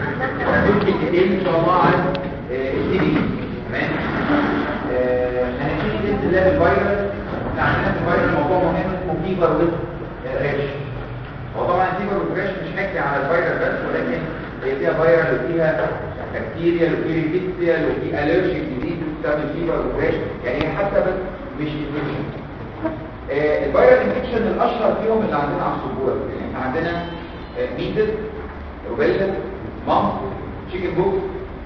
كلمتين ان شاء الله عن ال CP تمام هنبتدي باذن الله بالفيروس عندنا في الفيروس موضوع مهم اسمه fever with rash هو طبعا fever with rash مش حكي على الفيروس بس ولكن هي فيها فيروس وفيها بكتيريا وفي rickettsia وفي allergic diseases بتعمل fever with rash يعني حتى بس مش infection ال virus infection الاشهر فيهم اللي عندنا على السبوره يعني عندنا measles rubella mumps chicken pox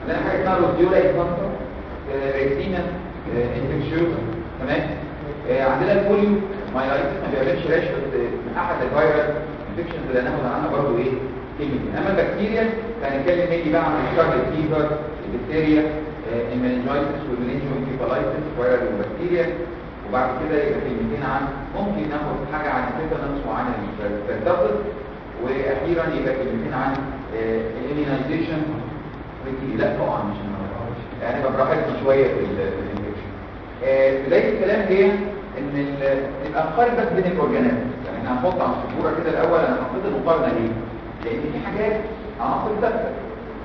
عندنا حاجة اسمها roseola infantum erythema infectiosum تمام عندنا ال poliomyelitis ما بيعملش rash بس من أحد ال virus infections اللي هناخد عنها برضه إيه؟ كلمه أما البكتيريا فهنتكلم نيجي بقى عن ال scarlet fever البكتيريا ال meningitis وال meningoencephalitis فيروس البكتيريا. وبعد كده يبقى كلمتين عن ممكن ناخد حاجة عن ال tetanus وعن ال pertussis وأخيرا يبقى كلمتين عن ال immunization لا طبعا مش يعني براحتنا شوية في ال infection بدايه الكلام هي إن الافكار بس بين ال organism يعني إحنا هنحط على السبورة كده الأول أنا حطيت المقارنه ليه؟ لأن في حاجات عناصر ثابته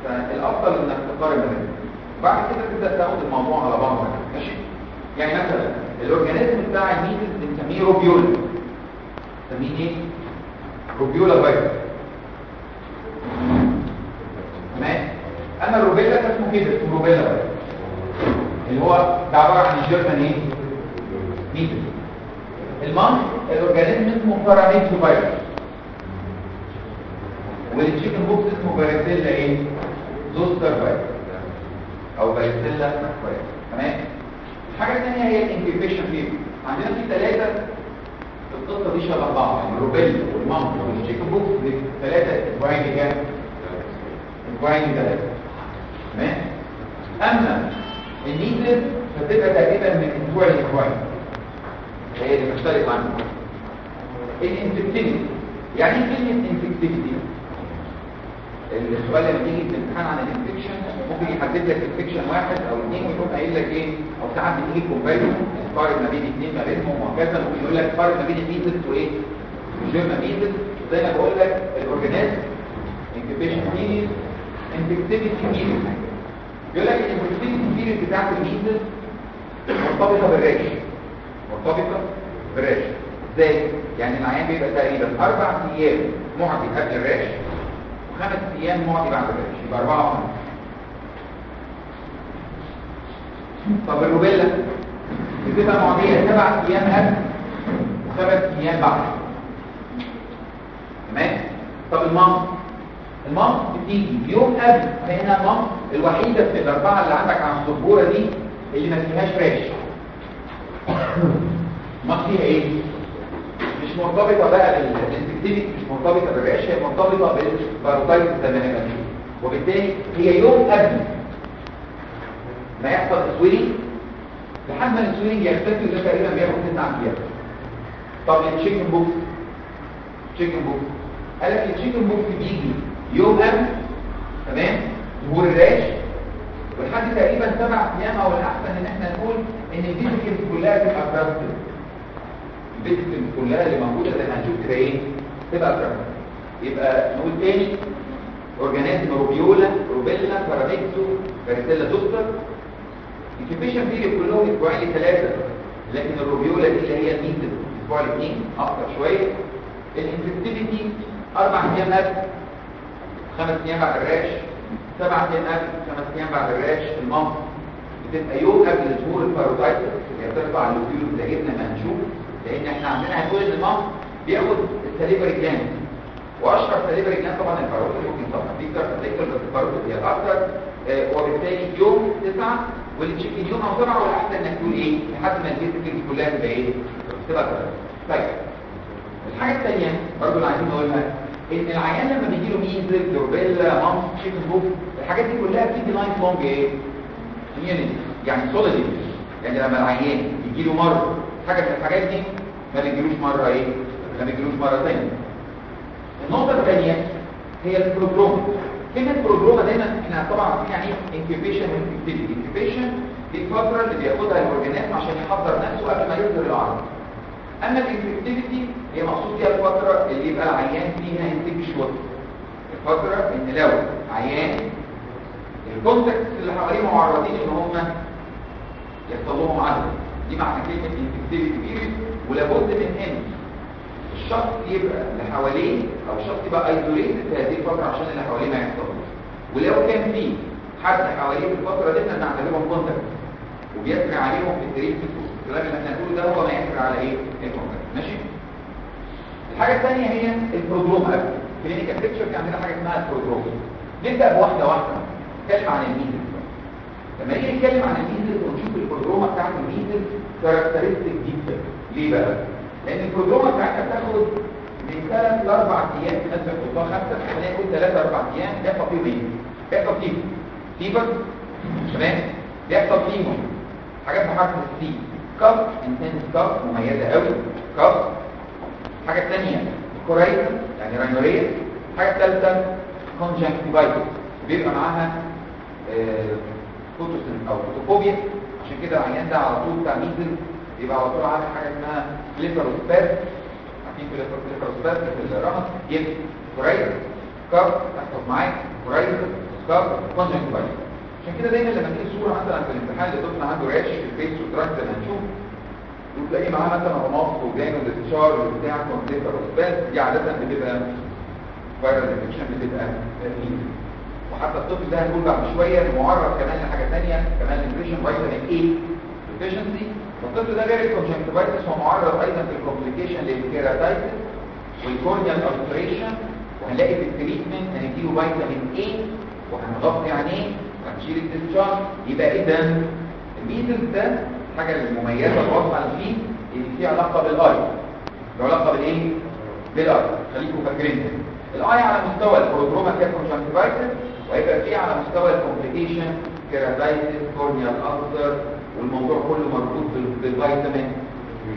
فالأفضل إنك تقارن بينهم. بعد كده تبدأ تاخد الموضوع على بعضه. ماشي؟ يعني مثلا ال organism بتاع ال measles بنسميه rubeola بنسميه إيه؟ rubeola virus تمام؟ أما ال rubella فاسمه كده اسمه rubella virus اللي هو ده عبارة عن ال german إيه؟ measles ال mumps ال organism اسمه paramyxo virus. وال chicken pox اسمه varicella إيه؟ zoster virus أو varicella virus تمام؟ الحاجة الثانية هي ال incubation period عندنا في ثلاثة القصة دي شبه بعض يعني ال rubella وال mumps وال chicken pox ثلاثة أسبوعين كام؟ أسبوعين ثلاثة تمام؟ أما ال measles فتبقى تقريبا من أسبوع لأسبوعين. هي اللي مختلف عنه. ال infectivity. يعني إيه كلمة infectivity؟ السؤال لما تيجي في الامتحان عن ال infection ممكن يحدد لك infection واحد أو اثنين ويقوم قايل لك إيه؟ أو ساعات بتيجي comparison قارن ما بين اثنين ما بينهم وهكذا ممكن يقول لك قارن ما بين ال measles وايه ال german measles زي ما بقول لك ال organism incubation period infectivity period بيقول لك ال infectivity period بتاعت ال measles مرتبطة بال rash. مرتبطة بالريش. إزاي؟ يعني العيان بيبقى تقريبا أربع أيام معدي قبل الريش خمس أيام معدي بعد الريش. يبقى أربعة وخمسه طب الروبيلا؟ بتبقى معدية سبع أيام قبل وخمس أيام بعد. تمام؟ طب المام المام بتيجي يوم قبل فهنا المام الوحيدة في الأربعة اللي عندك على السبوره دي اللي ما فيهاش rash ما فيها إيه؟ مش مرتبطة بقى بال infectivity مش مرتبطة بال rash هي مرتبطة بال parotitis تماما وبالتالي هي يوم قبل. ما يحصل swelling لحد ما ال swelling يختفي وده تقريبا بياخد 9 أيام طب ال chicken pox chicken pox قال لك ال chicken pox بيجي يوم قبل تمام؟ ظهور ال rash. ولحد تقريبا سبع أيام أو الاحسن إن إحنا نقول إن ال vesicles كلها تبقى crusted ال vesicles كلها اللي موجودة ما هنشوف كده إيه؟ تبقى crusted يبقى نقول تاني organism rubeola rubella paramyxo varicella zoster. ال incubation period كلهم أسبوعين لثلاثة لكن ال rubeola دي اللي هي ال measles أسبوع الاثنين أكتر شوية. ال infectivity أربع أيام قبل خمس أيام بعد ال rash سبع أيام قبل خمس أيام بعد ال rash ال mumps بتبقى يوم قبل ظهور ال parotitis اللي بترفع ال lobule زينا ما هنشوف لأن إحنا عندنا هنقول إن ال mumps بياخد ال salivary gland واشهر salivary gland طبعا ال parotitis ممكن طبعا بي affect salivary بس ال parotitis هي الاكثر آه وبالتالي يوم تسعه وال chicken يوم أو سبعه والاحسن انك تقول إيه لحد ما ال vesicles كلها تبقى إيه؟ تبقى طيب. الحاجة الثانية برضه اللي عايزين نقولها إن العيان لما بيجي له measles rubella mumps chicken pox الحاجات دي كلها بتيجي life long إيه؟ immunity يعني solid يعني لما العيان يجي له مره حاجة من الحاجات دي ما بيجيلوش مرة إيه؟ ما بيجيلوش مرة ثانية النقطة الثانية هي ال prodrome كلمه prodrome دايما إحنا طبعا عارفين يعني إيه incubation و infectivity دي الفترة اللي بياخدها ال organism عشان يحضر نفسه قبل ما يظهر العرض اما ال infectivity هي مقصود بيها الفترة اللي يبقى العيان فيها infectious فتره ان لو عيان ال contacts اللي حواليه معرضين ان هم يحصل لهم عدوى دي معنى كلمه infectivity period ولابد من ان الشخص يبقى اللي حواليه أو الشخص يبقى isolated في هذه الفترة عشان اللي حواليه ما يحصلوش. ولو كان في حد حواليه في الفترة دي إحنا بنعتبرهم contact وبيسري عليهم في ال treatment الكلام اللي إحنا هنقوله ده هو ما يسري على إيه؟ ال contact ماشي؟ الحاجة الثانية هي ال prodrome clinical picture كان عندنا حاجة اسمها ال prodrome نبدأ بواحدة واحدة. نتكلم عن ال measles لما نيجي نتكلم عن ال measles ونشوف ال prodroma بتاعت ال measles characteristic جدا. ليه بقى؟ لأن ال prodroma بتاعتها بتاخد من ثلاث لاربع أيام. في ناس بتحطها خمسة خلينا نقول ثلاث أربع أيام. بيحصل فيهم إيه؟ بيحصل فيهم fever تمام بيحصل فيهم حاجات بحرف ال C cough intense cough مميزة قوي كف. حاجة ثانية coryza يعني rhinorrhea. حاجة ثالثه conjunctivitis بيبقى معاها photosensitivity أو photophobia عشان كده العيان ده على طول بتاع measles يبقى على طول عامل حاجة اسمها blepharospasm عارفين blepharospasm في الرمد يبقى coryza cough تحفظ معاك coryza cough conjunctivitis عشان كده دايما لما تيجي صوره مثلا في الامتحان اللي طفل عنده rash في ال face و trunk زي ما هنشوف وتلاقي معاه مثلا رماص وجاين وال discharge وبتاع conjunctivitis دي عادة بتبقى viral infection بتبقى measles وحتى الطفل ده هنقول بعد شوية معرض كمان لحاجة ثانية كمان malnutrition vitamin deficiency فالطفل ده غير ال conjunctivitis هو معرض أيضا في ال complication لل keratitis وال corneal ulceration وهنلاقي في ال treatment هنديله vitamin A وهنغطي عينيه وهنشيل ال discharge يبقى اذا ال measles ده الحاجة المميزه اللي فيه ان في علاقه بال eye له علاقه بالايه؟ بال eye خليكم فاكرين ال eye على مستوى ال prodroma kerato conjunctivitis وهيبقى فيه على مستوى ال complication keratitis corneal ulcer والموضوع كله مربوط بال vitamin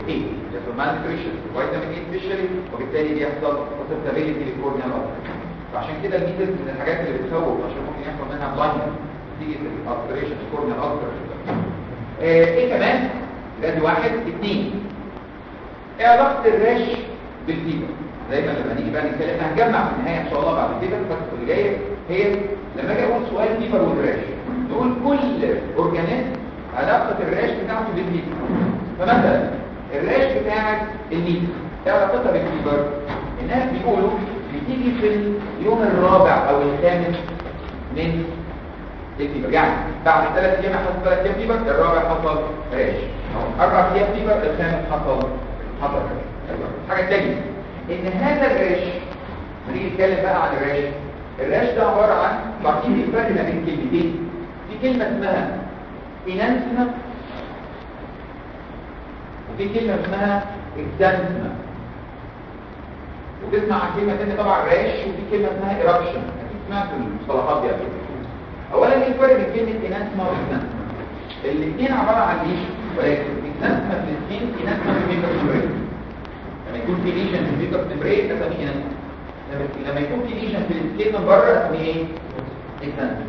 A يحصل malnutrition vitamin A especially وبالتالي بيحصل susceptibility لل corneal ulcer فعشان كده ال measles من الحاجات اللي بتخوف عشان ممكن يحصل منها blindness نتيجة ال ulceration ال corneal ulcer إيه كمان؟ ادي واحد. اثنين إيه علاقة ال rash بال fever؟ دايما لما نيجي بقى نتكلم هنجمع في النهاية إن شاء الله بعد كده الفترة اللي جاية هي لما أجي أقول سؤال fever وال rash نقول كل organism علاقة ال rash بتاعته بال fever فمثلا ال rash بتاعت الميت إيه علاقتها بال fever الناس بيقولوا بتيجي في اليوم الرابع أو الخامس من ال fever يعني بعد ثلاث أيام حصل ثلاث أيام fever الرابع حصل rash أربع أيام fever الخامس حصل حصل rash حاجة ثانية إن هذا الراش نيجي نتكلم بقى عن الراش الراش ده عبارة عن عارفين الفرق ما بين كلمتين. في كلمة اسمها انانسما وفي كلمة اسمها اكزانسما وتسمع عن كلمة ثانية طبعا راش وفي كلمة اسمها إيرابشن. أكيد سمعت المصطلحات دي قبل اولا إيه الفرق بين كلمة انانسما واكزانسما الاثنين عبارة عن إيه ولكن في الاثنين enanthema في ال mucous لما يكون في lesion في ال mucous membrane اسميه enanthema لما يكون في lesion في ال skin بره اسميه إيه؟ exanthema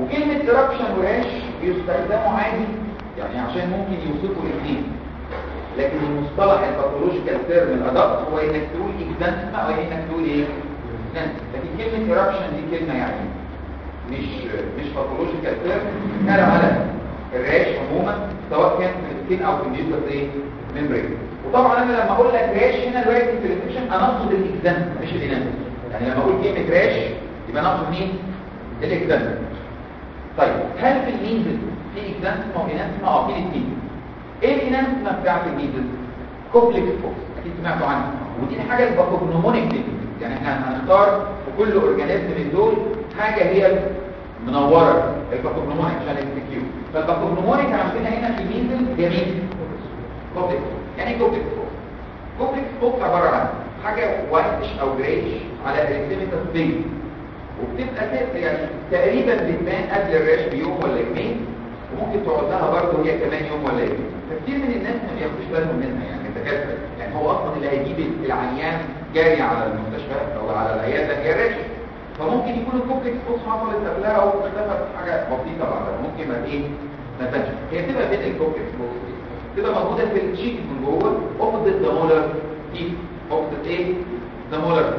وكلمة eruption و rash بيستخدموا عادي يعني عشان ممكن يوصفوا الاثنين لكن المصطلح ال pathological term الأدق هو إنك تقول exanthema أو إنك تقول إيه؟ لكن كلمة eruption دي كلمة يعني مش مش pathological term كان على ال rash عموما سواء كان في ال skin أو في ال mucous إيه membrane وطبعا أنا لما أقول لك rash هنا دلوقتي في ال infection أنا أقصد ال exanthema مش ال enanthema يعني لما أقول كلمة rash يبقى أنا أقصد مين؟ ال exanthema طيب هل في ال measles في exanthema و enanthema آه في الاثنين. إيه ال enanthema بتاعت ال measles Koplik spots أكيد سمعتوا عنها ودي الحاجة ال pathognomonic يعني إحنا هنختار في كل organism من دول حاجة هي منورة ال pathognomonic عشان ال MCQ فال pathognomonic عندنا هنا في ال measles جميل Koplik's يعني Koplik's spots Koplik's spots عبارة عن حاجة whitish أو greyish على erythematous base وبتبقى يعني تقريبا بتبان قبل ال rash بيوم ولا يومين وممكن تقعد لها برضه هي كمان يوم ولا يومين. فكتير من الناس ما بياخدوش بالهم منها يعني الدكاتره يعني هو أصلا اللي هيجيب العيان جاري على المستشفى أو على العيادة هي ال rash. فممكن يكون ال Koplik's spots حصلت قبلها واختفت حاجة بسيطة بعدها. ممكن ما إيه ما تبانش هي تبقى ال Koplik's spots دي تبقى موجودة في ال cheek من جوه opposite the molar teeth opposite إيه؟ the molar.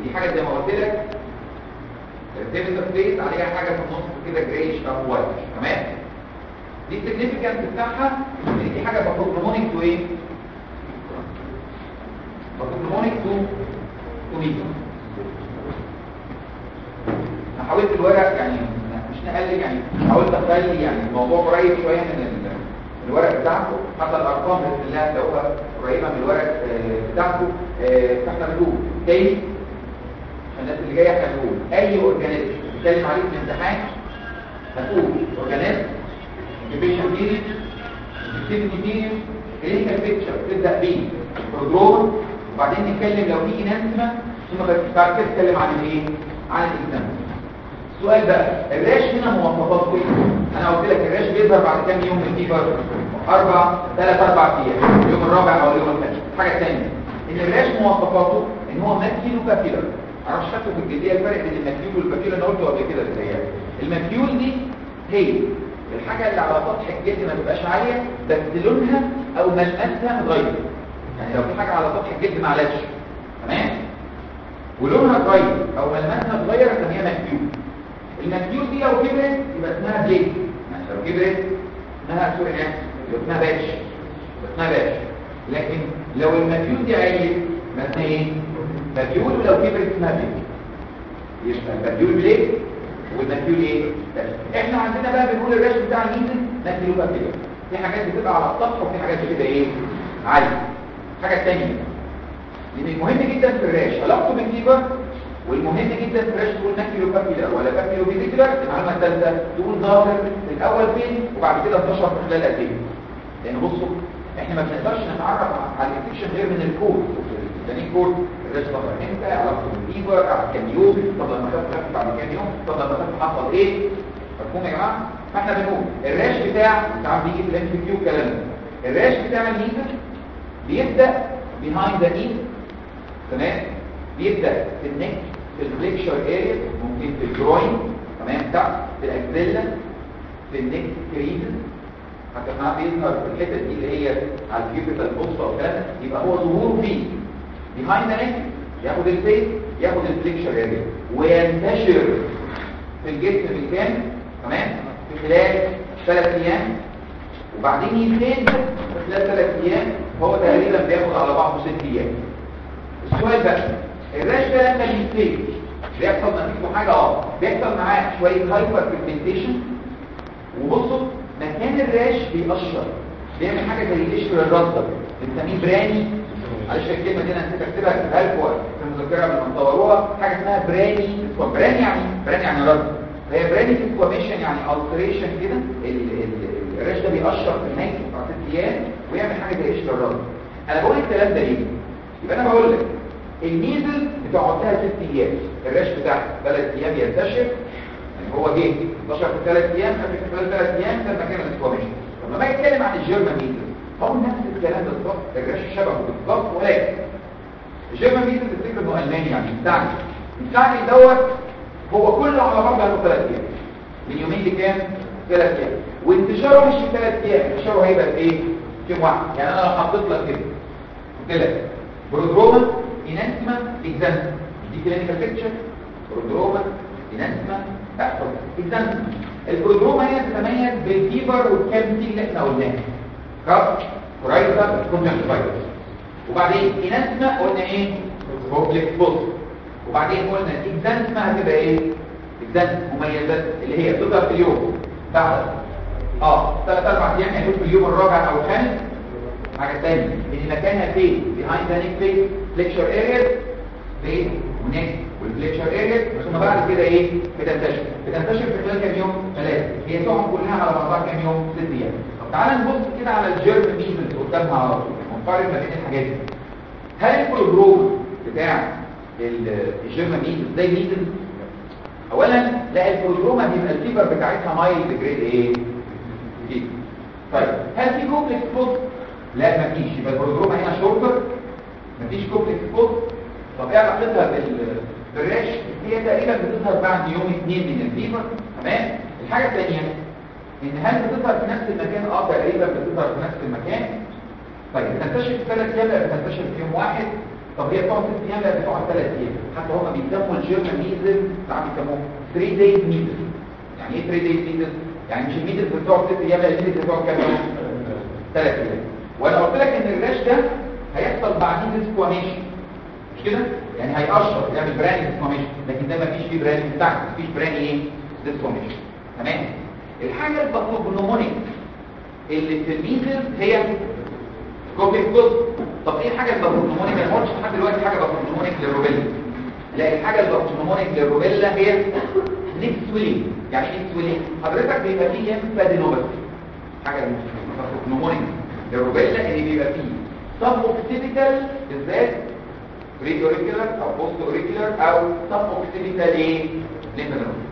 ودي حاجة زي ما قلت لك base عليها حاجة في النص كده greyish أو white تمام؟ دي ال significance بتاعها إن دي حاجة pathognomonic to إيه pathognomonic to to أنا حاولت الورق يعني مش نقلل يعني حاولت أخلي يعني الموضوع قريب شوية من ال- الورق بتاعكم حتى الأرقام باذن الله هتلاقوها قريبة من الورق آه، بتاعكم آه، فإحنا بنقول تاني الناس اللي جاية بنقول أي organism؟ بيتكلم عليه في الامتحان. هتقول organism incubation period infectivity period clinical picture تبدأ بيه. prodroma وبعدين نتكلم لو في enanthema ثم بعد كده نتكلم عن الايه؟ عن الاكزام السؤال بقى ال rash هنا مواصفاته إيه؟ أنا قلت لك ال rash بيظهر بعد كام يوم؟ من ال fever أربع ثلاث أربع أيام. اليوم الرابع أو اليوم الخامس. حاجة ثانية إن ال rash مواصفاته إن هو maculopapular مش فاكر في الجدية الفرق بين ال macule وال papular أنا قلته قبل كده إزاي ال macule دي هي الحاجة اللي على سطح الجلد ما تبقاش عالية بس لونها أو ملمسها متغير يعني لو في حاجة على سطح الجلد معلش تمام؟ ولونها اتغير أو ملمسها اتغير فهي macule. ال macule دي لو كبرت يبقى اسمها plaque يعني لو كبرت اسمها sorry ناس يبقى اسمها patch يبقى اسمها patch لكن لو المكيول دي عيل يبقى اسمها إيه؟ مكيول ولو كبرت اسمها بليك يبقى المكيول بليك والمكيول إيه إحنا عندنا بقى بنقول الراش بتاع الميزن مكيول بقى كده. في حاجات بتبقى على السطح وفي حاجات كده إيه؟ عاليه حاجة ثانية لأن المهم جدا في الراش علاقته بالفيبر والمهم جدا في الراش تقول ناكيلو كابيلر ولا كابيلو فيزيكولار المعلومة الثالثة. تقول ظاهر الأول فين؟ وبعد كده انتشر في خلال قد إيه؟ لأن بصوا إحنا ما بنقدرش نتعرف على ال infection غير من الكود. يعني ال code ال rash ظهر إمتى علاقته بال fever بعد كام يوم طب لما خف خف بعد كام يوم طب لما خف حصل إيه مفهوم يا جماعة فاحنا بنقول ال rash بتاع ساعات بيجي في ال MCQ كلام ال rash بتاع ال measles بيبدا behind the ear تمام بيبدا في ال neck في ال flexure area ممكن في ال groin تمام تحت في ال axilla في ال neck creases حتى ما بيظهر في الحته دي اللي هي على ال cubital fossa أو كده يبقى هو ظهوره فيه the neck ياخد ال face ياخد ال flexure area وينتشر في الجسم بالكامل تمام؟ في خلال ثلاث أيام. وبعدين ي fade في خلال ثلاث أيام هو تقريبا بياخد على بعضه ست أيام. السؤال بقى الراش ده لما بيستيج بيحصل نتيجته حاجة آه بيحصل معاه شوية هايبر بيجمنتيشن وبصوا مكان الراش بيقشر بيعمل حاجة زي قشر الرده بنسميه براني. معلش الكلمة دي أنا نسيت اكتبها اكتبها لكم في المذكرة قبل ما تصوروها حاجة اسمها براني براني يعني براني يعني رد. هي براني انفلاميشن يعني التريشن كده ال- ال- الراش ده بيقشر في النهايه بتاع ست أيام ويعمل حاجة زي الرده أنا بقول الكلام ده ليه؟ يبقى أنا بقول لك ال measles بتقعد لها ست أيام. ال rash بتاعها ثلاث أيام ينتشر. يعني هو جه انتشر في ثلاث أيام خف في ثلاث أيام ده مكان الانفلاميشن طب لما أجي اتكلم عن ال German measles هو نفس الكلام بالظبط ال rash شبهه بالظبط ولكن ال German measles تفتكر انه ألماني يعني مستعجل مستعجل دوت هو كله على بعضه له ثلاث أيام. من يومين لكام؟ ثلاث أيام. وانتشاره مش في ثلاث أيام انتشاره هيبقى في إيه في واحد. يعني أنا لو حطيت لك كده. قلت لك prodroma enanthema exanthema دي clinical picture prodroma enanthema احفظ exanthema ال prodroma هنا تتميز بال fever والكامتي اللي إحنا قلناه cough coryza conjunctivitis وبعدين enanthema قلنا إيه Koplik's spots وبعدين قلنا exanthema هتبقى إيه exanthema مميزات اللي هي بتظهر في اليوم بعد آه ثلاث أربع أيام يعني في اليوم الرابع أو الخامس حاجة ثانية ان مكانها فين behind the neck face flexure area فين و neck وال flexure area ثم بعد كده إيه بتنتشر بتنتشر في خلال كام يوم ثلاثة هي تقعد كلها على بعضها كام يوم ست أيام طب تعالى نبص كده على ال German measles قدامها على طول ما بين الحاجات دي. هل ال prodrome بتاع ال- ال German measles زي measles اولا لا ال prodroma بيبقى ال fever بتاعتها mild grade إيه. طيب هل في Koplik spots لا مفيش يبقى ال prodroma هنا shorter مفيش Koplik spots طب إيه علاقتها بال بال rash؟ هي تقريبا بتظهر بعد يوم اثنين من ال fever. تمام؟ الحاجة الثانية إن هل بتظهر في نفس المكان؟ آه تقريبا بتظهر في نفس المكان. طيب بتنتشر في ثلاث أيام لا بتنتشر في يوم واحد. طب هي بتقعد ست أيام لا بتقعد ثلاث أيام حتى هم بيسموا ال German measles ساعات بيسموه 3 days measles يعني إيه 3 days measles يعني مش ال measles بتقعد ست أيام لا ال measles بتقعد كام يوم؟ ثلاث أيام وأنا قلت لك إن ال rash ده هيحصل بعدين desquamation مش كده؟ يعني هيقشر يعمل branny desquamation لكن ده مفيش فيه branny بتاعك مفيش branny إيه؟ desquamation تمام؟ الحاجة ال pathognomonic اللي في ال measles هي Koplik spot طب إيه الحاجة ال pathognomonic ما قلتش لحد دلوقتي حاجة pathognomonic لل rubella. لا الحاجة ال pathognomonic لل rubella هي neck swelling يعني إيه neck swelling حضرتك بيبقى فيه lymphadenopathy حاجة pathognomonic لل rubella اللي بيبقى فيه suboccipital بالذات pre أو post auricular أو suboccipital إيه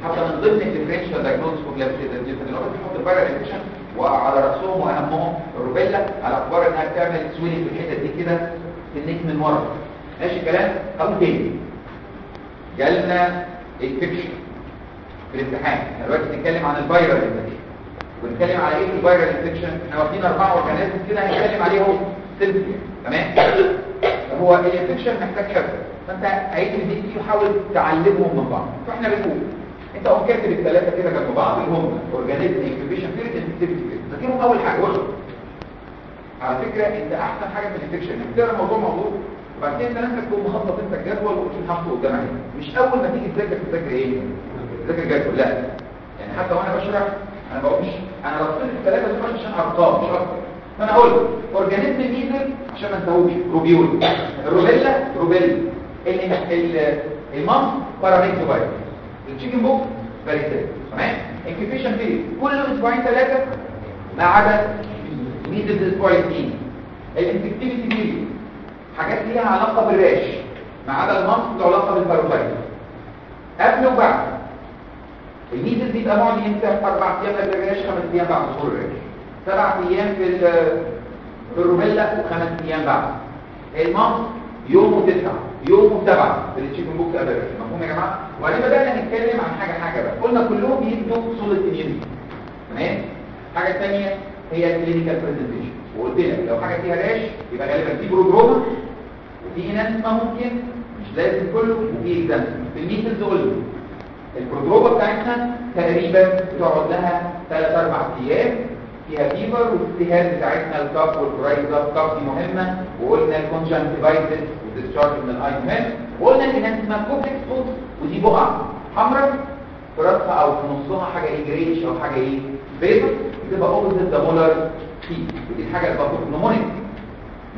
حتى من ضمن ال differential of lymphadenopathy بيحط ال viral infection وعلى رأسهم وأهمهم ال rubella على اعتبار إنها بتعمل swelling في الحتة دي كده في ال neck من ورا. ماشي الكلام؟ أو تاني جالنا infection في الامتحان. إحنا دلوقتي بنتكلم عن ال viral infection. ونتكلم على إيه في ال viral infection؟ إحنا واخدين أربعة organism كده هنتكلم عليهم simply تمام؟ هو ال infection محتاج حفظ فانت هيجي البيت فيه وحاول تعلمهم من بعض. فاحنا بنقول انت قوم كاتب الثلاثة كده جنب بعض اللي هم organism incubation period infectivity ذاكرهم أول حاجة واخد؟ على فكرة انت أحسن حاجة في ال infection إنك تقرأ الموضوع موضوع وبعدين انت نفسك تكون مخطط أنت الجدول وتشوف حاطه قدامك مش أول ما تيجي تذاكر تذاكر إيه؟ تذاكر جدول لا. يعني حتى وأنا بشرح أنا بقولش أنا رصيت الثلاثة دول عشان أرقام مش أكتر. فانا أقول organism measles عشان ما نتوهش rubeola ال rubella rubella. ال mumps paramyxovirus ال chicken pox varicella تمام؟ incubation period كل أسبوعين ثلاثة ما عدا measles أسبوع اثنين ال infectivity period حاجات ليها علاقة بال rash ما عدا المام له علاقة بال parotitis قبل وبعد. ال measles بيبقى معدي إمتى أربع أيام قبل ال rash خمس أيام بعد ظهور ال rash سبع أيام في في ال rubella وخمس أيام بعد. المام يومه تسعة يومه سبعة في ال chicken pox ال rash مفهوم يا جماعة؟ وبعدين بدأنا نتكلم عن حاجة حاجة بقى. قلنا كلهم بيدوا solid immunity تمام؟ الحاجة الثانية هي ال clinical presentation وقلت لك لو حاجة فيها rash يبقى غالبا في prodroma وفي enanthema ممكن مش لازم كله وفي اكزام في ال measles قلنا ال prodroma بتاعتنا تقريبا بتقعد لها 3 4 أيام. فيها fever والاجتهاد بتاعتنا ال cough وال coryza ال cough دي مهمة. وقلنا ال conjunctivitis وال discharge من ال eye مهم. وقلنا إن هي اسمها Koplik spot ودي بقعه حمراء في راسها أو في نصها حاجة إيه greyish أو حاجة إيه بيضه بتبقى opposite the molar في ودي الحاجة ال pathognomonic لل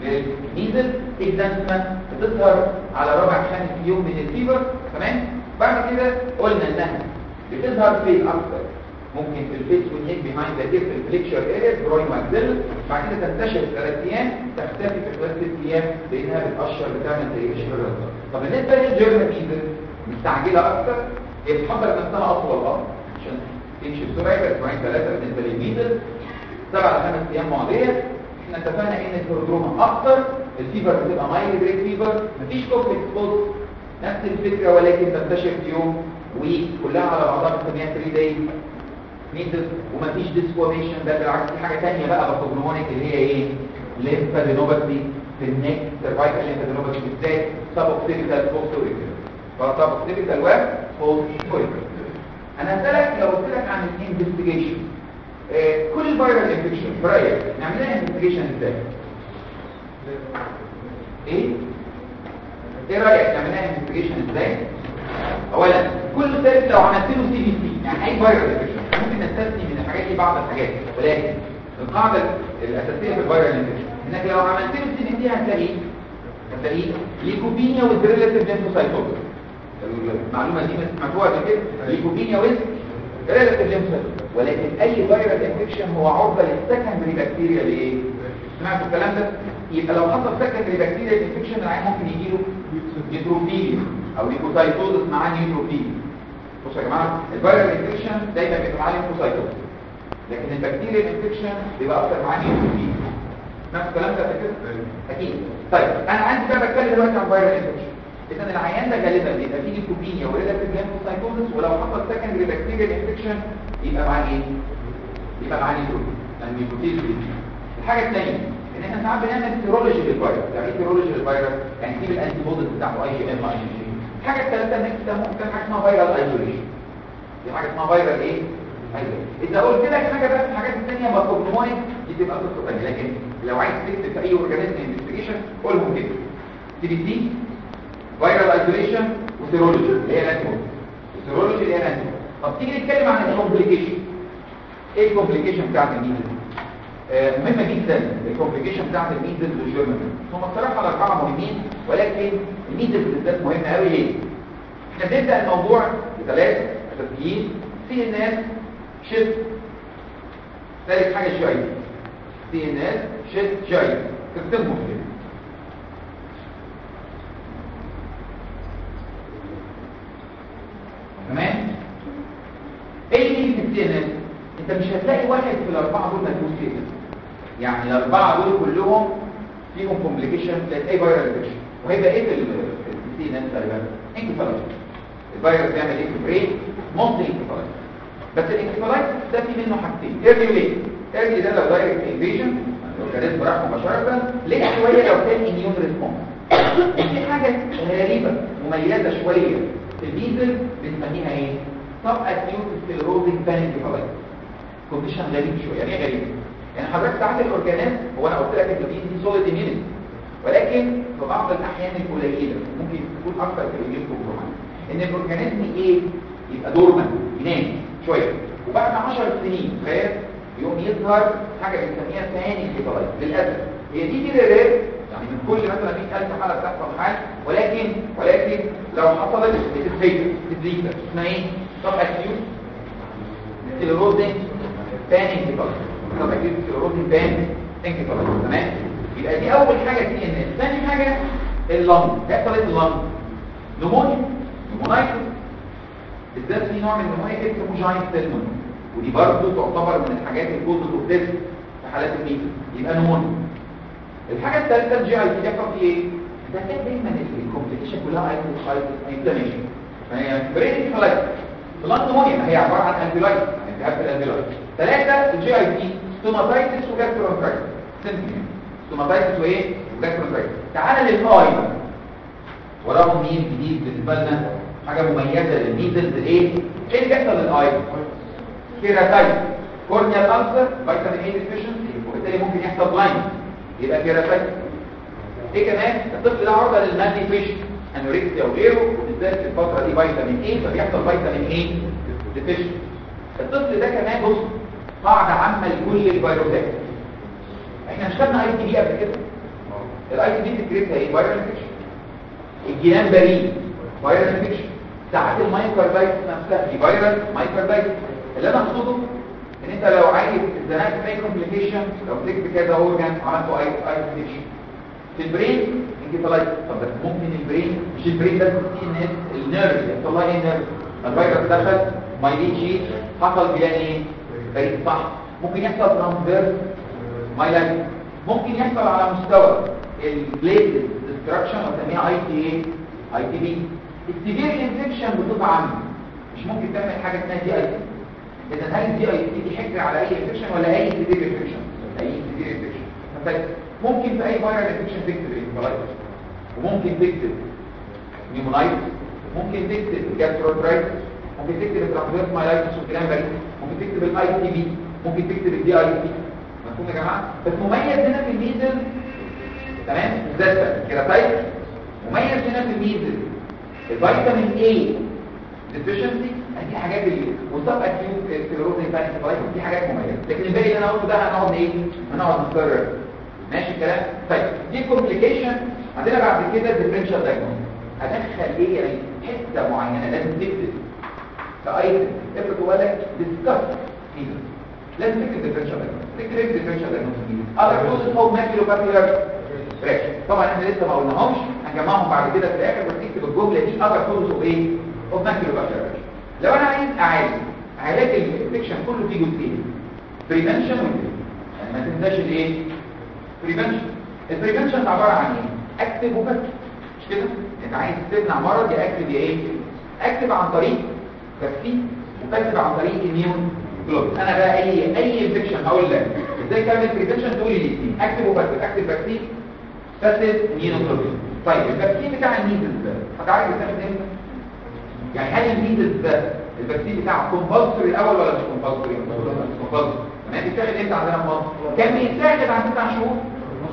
measles exanthema بتظهر على رابع خامس يوم من ال fever تمام؟ بعد كده قلنا إنها بتظهر في أكتر ممكن في الفيس والنيك بيهايند ذا ديف الفليكشر اريا جروين واكزيل بعد كده تنتشر في ثلاث أيام تختفي في خلال ست أيام لأنها بتقشر بتعمل زي قشر طب بالنسبة لل German measles مستعجلة أكتر. بتحضر نفسها أطول أه عشان تمشي بسرعة يبقى أسبوعين ثلاثة بالنسبة لل measles سبع لخمس أيام معديه إحنا اتفقنا إن ال prodroma أكتر ال fever بتبقى mild grade fever مفيش Koplik spot نفس الفكرة ولكن تنتشر في يوم ويك كلها على بعضها بنسميها 3 day measles ومفيش desquamation ده بالعكس في حاجة ثانية بقى pathognomonic اللي هي إيه؟ lymphadenopathy في ال neck cervical lymphadenopathy بالذات suboccipital post auricular ف suboccipital و post auricular أنا هسألك لو قلت لك عن ال investigation آه كل viral infection برايك نعمل لها investigation إزاي؟ إيه؟ إيه رأيك؟ نعمل لها investigation إزاي؟ اولا كل سيرت لو عملت له CBC يعني أي viral infection ممكن نستثني من الحاجات دي بعض الحاجات. ولكن القاعدة الأساسية في ال viral infection إنك لو عملت له CBC هتلاقيه هتلاقيه leucopenia وال relative lymphocytosis المعلومة دي قبل كده؟ leucopenia with relative lymphocytosis ولكن أي viral infection هو عرضة للسكندري بكتيريا لايه سمعتوا الكلام ده؟ يبقى لو حصل secondary bacterial infection العيان ممكن يجي له neutrophilia أو leucocytosis معاه neutrophilia بصوا يا جماعة ال viral infection دايما بيبقى معاه lymphocytosis لكن ال bacterial infection بيبقى أكتر معاه neutrophilia نفس الكلام ده كده أكيد. طيب أنا عندي بقى بتكلم دلوقتي عن viral infection اذا العيان ده غالبا بيبقى فيه leucopenia و relative lymphocytosis ولو حصل secondary bacterial infection يبقى معاه إيه؟ يبقى معاه neutrophilia ال neutrophilia الحاجة الثانية إن إحنا ساعات بنعمل serology للفيروس. يعني إيه serology للفيروس؟ يعني نجيب ال antibodies بتاعته اي ام اي جي الحاجة الثالثه إنك ممكن حاجة اسمها viral isolation دي حاجة اسمها viral إيه؟ أيوه اذا قلت لك حاجة في الحاجات الثانية مطلوبنوين دي تبقى قصه ثانية لكن لو عايز تكتب في أي organism investigation قولهم كده. CBC viral isolation وسيرولوجي اللي هي الانتي السيرولوجي اللي هي الانتي طب تيجي نتكلم عن ال complication إيه ال complication بتاعت ال measles آه مهمة جدا ال complication بتاعت ال measles وال German هم الصراحه الأربعة مهمين ولكن ال measles بالذات مهم قوي ليه؟ إحنا بنبدأ الموضوع بثلاثه أساسيين. CNS chest ثالث حاجة شوية CNS chest شوية تكتبهم كده تمام؟ إيه اللي في ال CNS؟ أنت مش هتلاقي واحد في الأربعة دول مدروس كده يعني الأربعة دول كلهم فيهم complication تلاقي viral infection وهيبقى إيه في ال CNS خلي بالك encephalitis الفيروس بيعمل إيه في ال brain ممكن encephalitis بس ال encephalitis ده في منه حاجتين. ايرلي وليه ايرلي ده لو direct invasion ال organism راح مباشرة late شوية لو كان immune response في حاجة غريبة مميزة شوية في ال measles بنسميها إيه؟ subacute sclerosing panencephalitis condition غريب شوية يعني إيه غريب؟ يعني حضرتك ساعات ال organism هو أنا قلت لك إن دي solid immunity ولكن في بعض الأحيان القليلة ممكن تكون أكثر في compromise إن ال organism إيه؟ يبقى dormant ينام شوية. وبعد 10 سنين خير يقوم يظهر حاجة بنسميها ثاني encephalitis للأسف. هي دي كده يعني من كل مثلا 100000 حالة بتحصل حال ولكن ولكن لو حصلت بتتفيد بتزيد اسمها إيه؟ subacute sclerosing pan encephalitis acute sclerosing pan. encephalitis تمام؟ يبقى دي أول حاجة CNS ثاني حاجة ال lung بيحصل إيه في ال lung pneumonia pneumonitis بالذات في نوع من ال pneumonia اسمه giant cell ودي برضه تعتبر من الحاجات الكوز اوف في حالات الميزل يبقى نمونيا الحاجة الثالثه الجي آي تي بيحصل فيه إيه؟ ده كان دايما الكومبليكيشن كلها ايتس انفلاميشن يعني برين فلايت بلان نمونيا هي عبارة عن انفلايت التهاب في الانفلايت ثلاثة الجي آي تي ستوماتايتس وجاسترونترايتس سيمبتوم ستوماتايتس وإيه؟ وجاسترونترايتس تعالى للاي وراهم مين جديد بالنسبة لنا حاجة مميزة لل measles إيه؟ إيه اللي بيحصل لل eye keratitis corneal ulcer vitamin A deficiency وبالتالي ممكن يحصل blind يبقى keratitis إيه كمان؟ الطفل ده عرضة للمالي فيش. وغيره. وبالذات في الفترة دي vitamin A فبيحصل vitamin A deficiency الطفل ده كمان بص قاعدة عامة لكل الفيروسات إحنا خدنا ITP قبل كده. الاي تي بي فكرتها إيه فيرال انفكشن الجنان بريء فيرال انفكشن ساعات المايكروبايت نفسها في فيرال مايكروبايت اللي أنا أقصده إن أنت لو عايز الزناق في كومبليكيشن لو مسكت كذا اورجان عملته اي اي انفكشن في البرين انكفالايتس طب ممكن البرين مش البرين بس في الناس النيرف يحصل لها إيه نيرف الفيروس دخل ما يليش حصل بلان إيه؟ بريد صح ممكن يحصل transverse myelitis ممكن يحصل على مستوى ال platelet destruction أو تسميها IT ITP ال severe infection بصفه عامه مش ممكن تعمل حاجة اسمها DIC إذا هل ال DIC دي على أي infection ولا أي severe infection أي severe infection ممكن في أي viral infection تكتب encephalitis وممكن تكتب pneumonitis ممكن تكتب gastroenteritis ممكن تكتب ال transverse myelitis والكلام ده ممكن تكتب ال ITP ممكن تكتب ال DIC مفهوم يا جماعة؟ بس مميز هنا في ال measles تمام؟ بالذات ال keratitis مميز هنا في ال measles ال vitamin A deficiency دي حاجات اللي و subacute sclerosing panencephalitis دي حاجات مميزة. لكن الباقي اللي أنا قلته ده هنقعد إيه؟ هنقعد نكرر ماشي الكلام؟ طيب دي complication عندنا بعد كده ال differential diagnosis ادخل إيه؟ يعني حتة معينة لازم تكتب ك item افرض جوه لك discuss لازم تكتب differential تكتب differential diagnosis other causes of maculopapular طبعا إحنا لسه ما قلناهمش. هنجمعهم بعد كده في الآخر بس نكتب الجملة دي. causes of إيه؟ of maculopapular لو أنا عايز أعالج علاج ال infection كله فيه جزئين. prevention يعني ما تنساش الإيه؟ prevention ال prevention عبارة عن إيه؟ active و passive. مش كده؟ انت عايز تمنع مرض يا active يا إيه؟ active عن طريق vaccine و passive عن طريق immunoglobulins أنا بقى أي أي infection هقول لك. إزاي تعمل prevention تقول لي الاثنين active و passive active vaccine passive immunoglobulin طيب ال vaccine بتاع ال measles ده هتعرف بتاخد إمتى يعني هل ال measles ده ال vaccine بتاعه compulsory الأول ولا مش compulsory compulsory تمام؟ بيتاخد إمتى عندنا في مصر؟ كان بيتاخد عن 9 شهور.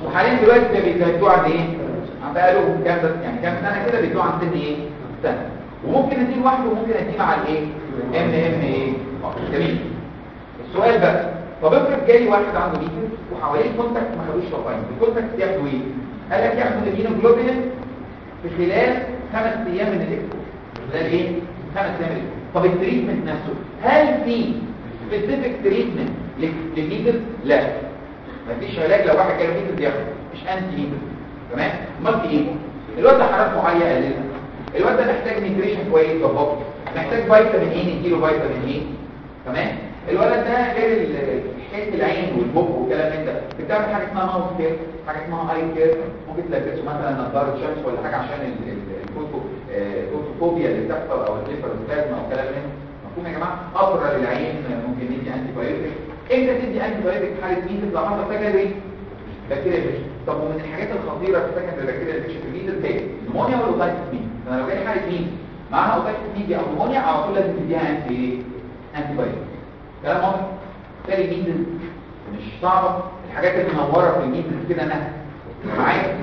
وحاليا دلوقتي ده بيتاخدوه عند إيه؟ عند بقاله كام يعني كام سنة كده بيدوه عن سن إيه؟ سنة. وممكن نديه لوحده وممكن نديه مع الإيه؟ MM إيه جميل. السؤال بقى طب افرض جالي واحد عنده measles وحواليه contact ما خدوش vaccine ال contact ياخدوا إيه؟ قال لك ياخدوا ال immunoglobulin في خلال خمس أيام من الاكسبو ده إيه؟ خمس أيام من الاكسبو طب ال treatment نفسه هل في specific treatment لل measles لا. مفيش علاج لو واحد جاله measles ياخده مش anti measles تمام؟ امال في إيه؟ الواد ده حرارته عالية قليلة. الواد ده محتاج nutrition كويس ظبطه محتاج vitamin A نديله vitamin A تمام؟ الولد ده غير حتة العين والبق والكلام من ده. بتعمل حاجة اسمها mouth care حاجة اسمها eye care ممكن تلبسه مثلا نظارة شمس ولا حاجة عشان ال photo ال photophobia اللي بتحصل أو ال blepharospasm أو الكلام من مفهوم يا جماعة؟ قطرة للعين ممكن ندي antibiotic إمتى تدي antibiotic في حالة measles لو حصل secondary bacterial طب ومن الحاجات الخطيرة في secondary bacterial infection في ال measles هي pneumonia ولا otitis media لو جالي حاله measles معاها مين دي أو pneumonia على طول لازم تديها anti antibiotic كلام واضح تاني measles مش صعبه الحاجات المنوره في ال measles كده أنا معايا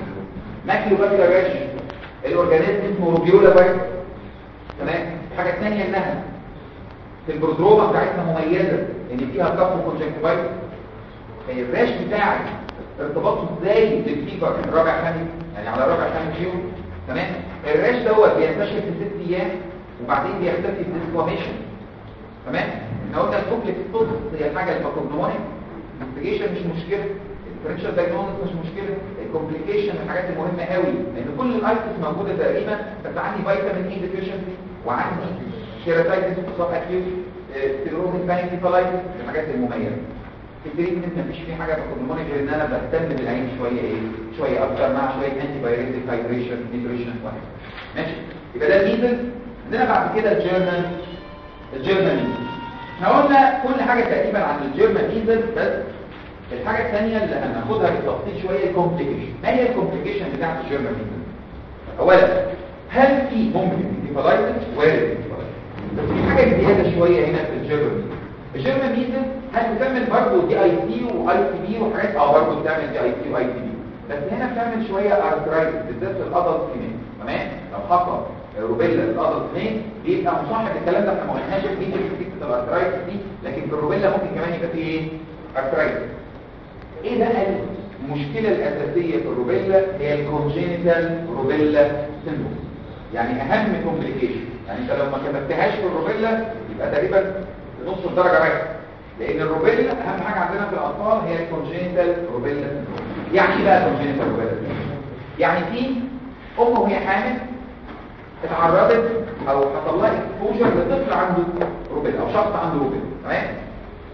maculopapular rash ال organism اسمه rubeola virus تمام الحاجة الثانية انها في ال prodroma بتاعتنا مميزه ان فيها cough conjunctivitis ال rash بتاعي ارتباطه إزاي بال fever الرابع خامس يعني على الرابع خامس يوم تمام؟ ال rash دوت بينتشر في ست أيام وبعدين بيختفي بال desquamation تمام؟ إحنا قلنا ال Koplik's spots هي الحاجة ال pathognomonic ال investigation مش مشكلة. ال differential diagnosis مش مشكلة. ال complication الحاجات المهمة قوي. لأن كل ال itis موجودة تقريبا بس عندي vitamin A deficiency وعندي keratitis subacute sclerosing panencephalitis الحاجات المميزة. في ال treatment مفيش فيه حاجة pathognomonic غير إن أنا بهتم بالعين شوية إيه؟ شوية أكتر مع شوية antibiotic hydration nutrition واحد ماشي؟ يبقى ده ال measles عندنا بعد كده ال German ال German إحنا قلنا كل حاجة تقريبا عن ال German measles بس الحاجة الثانية اللي هناخدها بالتفصيل شوية ال complication ما هي ال complication بتاعت ال German measles اولا هل في ممكن encephalitis وارد encephalitis بس في حاجة زيادة شوية هنا في ال German measles هل بتعمل برضه DIC و ITP وحاجات؟ آه برضه بتعمل DIC و ITP بس هنا بتعمل شوية arthritis بالذات في ال adult كمان تمام؟ لو حصل rubella ال adult اثنين بيبقى مصاحب الكلام ده إحنا ما قلناش في دي ال arthritis دي لكن في ال rubella ممكن كمان يبقى فيه إيه؟ arthritis إيه بقى المشكلة الأساسية في ال rubella هي ال congenital rubella syndrome يعني أهم complication يعني أنت لو ما كتبتهاش في ال rubella يبقى تقريبا نص الدرجة رايحه لأن ال rubella أهم حاجة عندنا في الأطفال هي ال congenital rubella يعني إيه بقى ال congenital rubella يعني في ام وهي حامل اتعرضت أو حصل لها exposure لطفل عنده rubella أو شخص عنده rubella تمام؟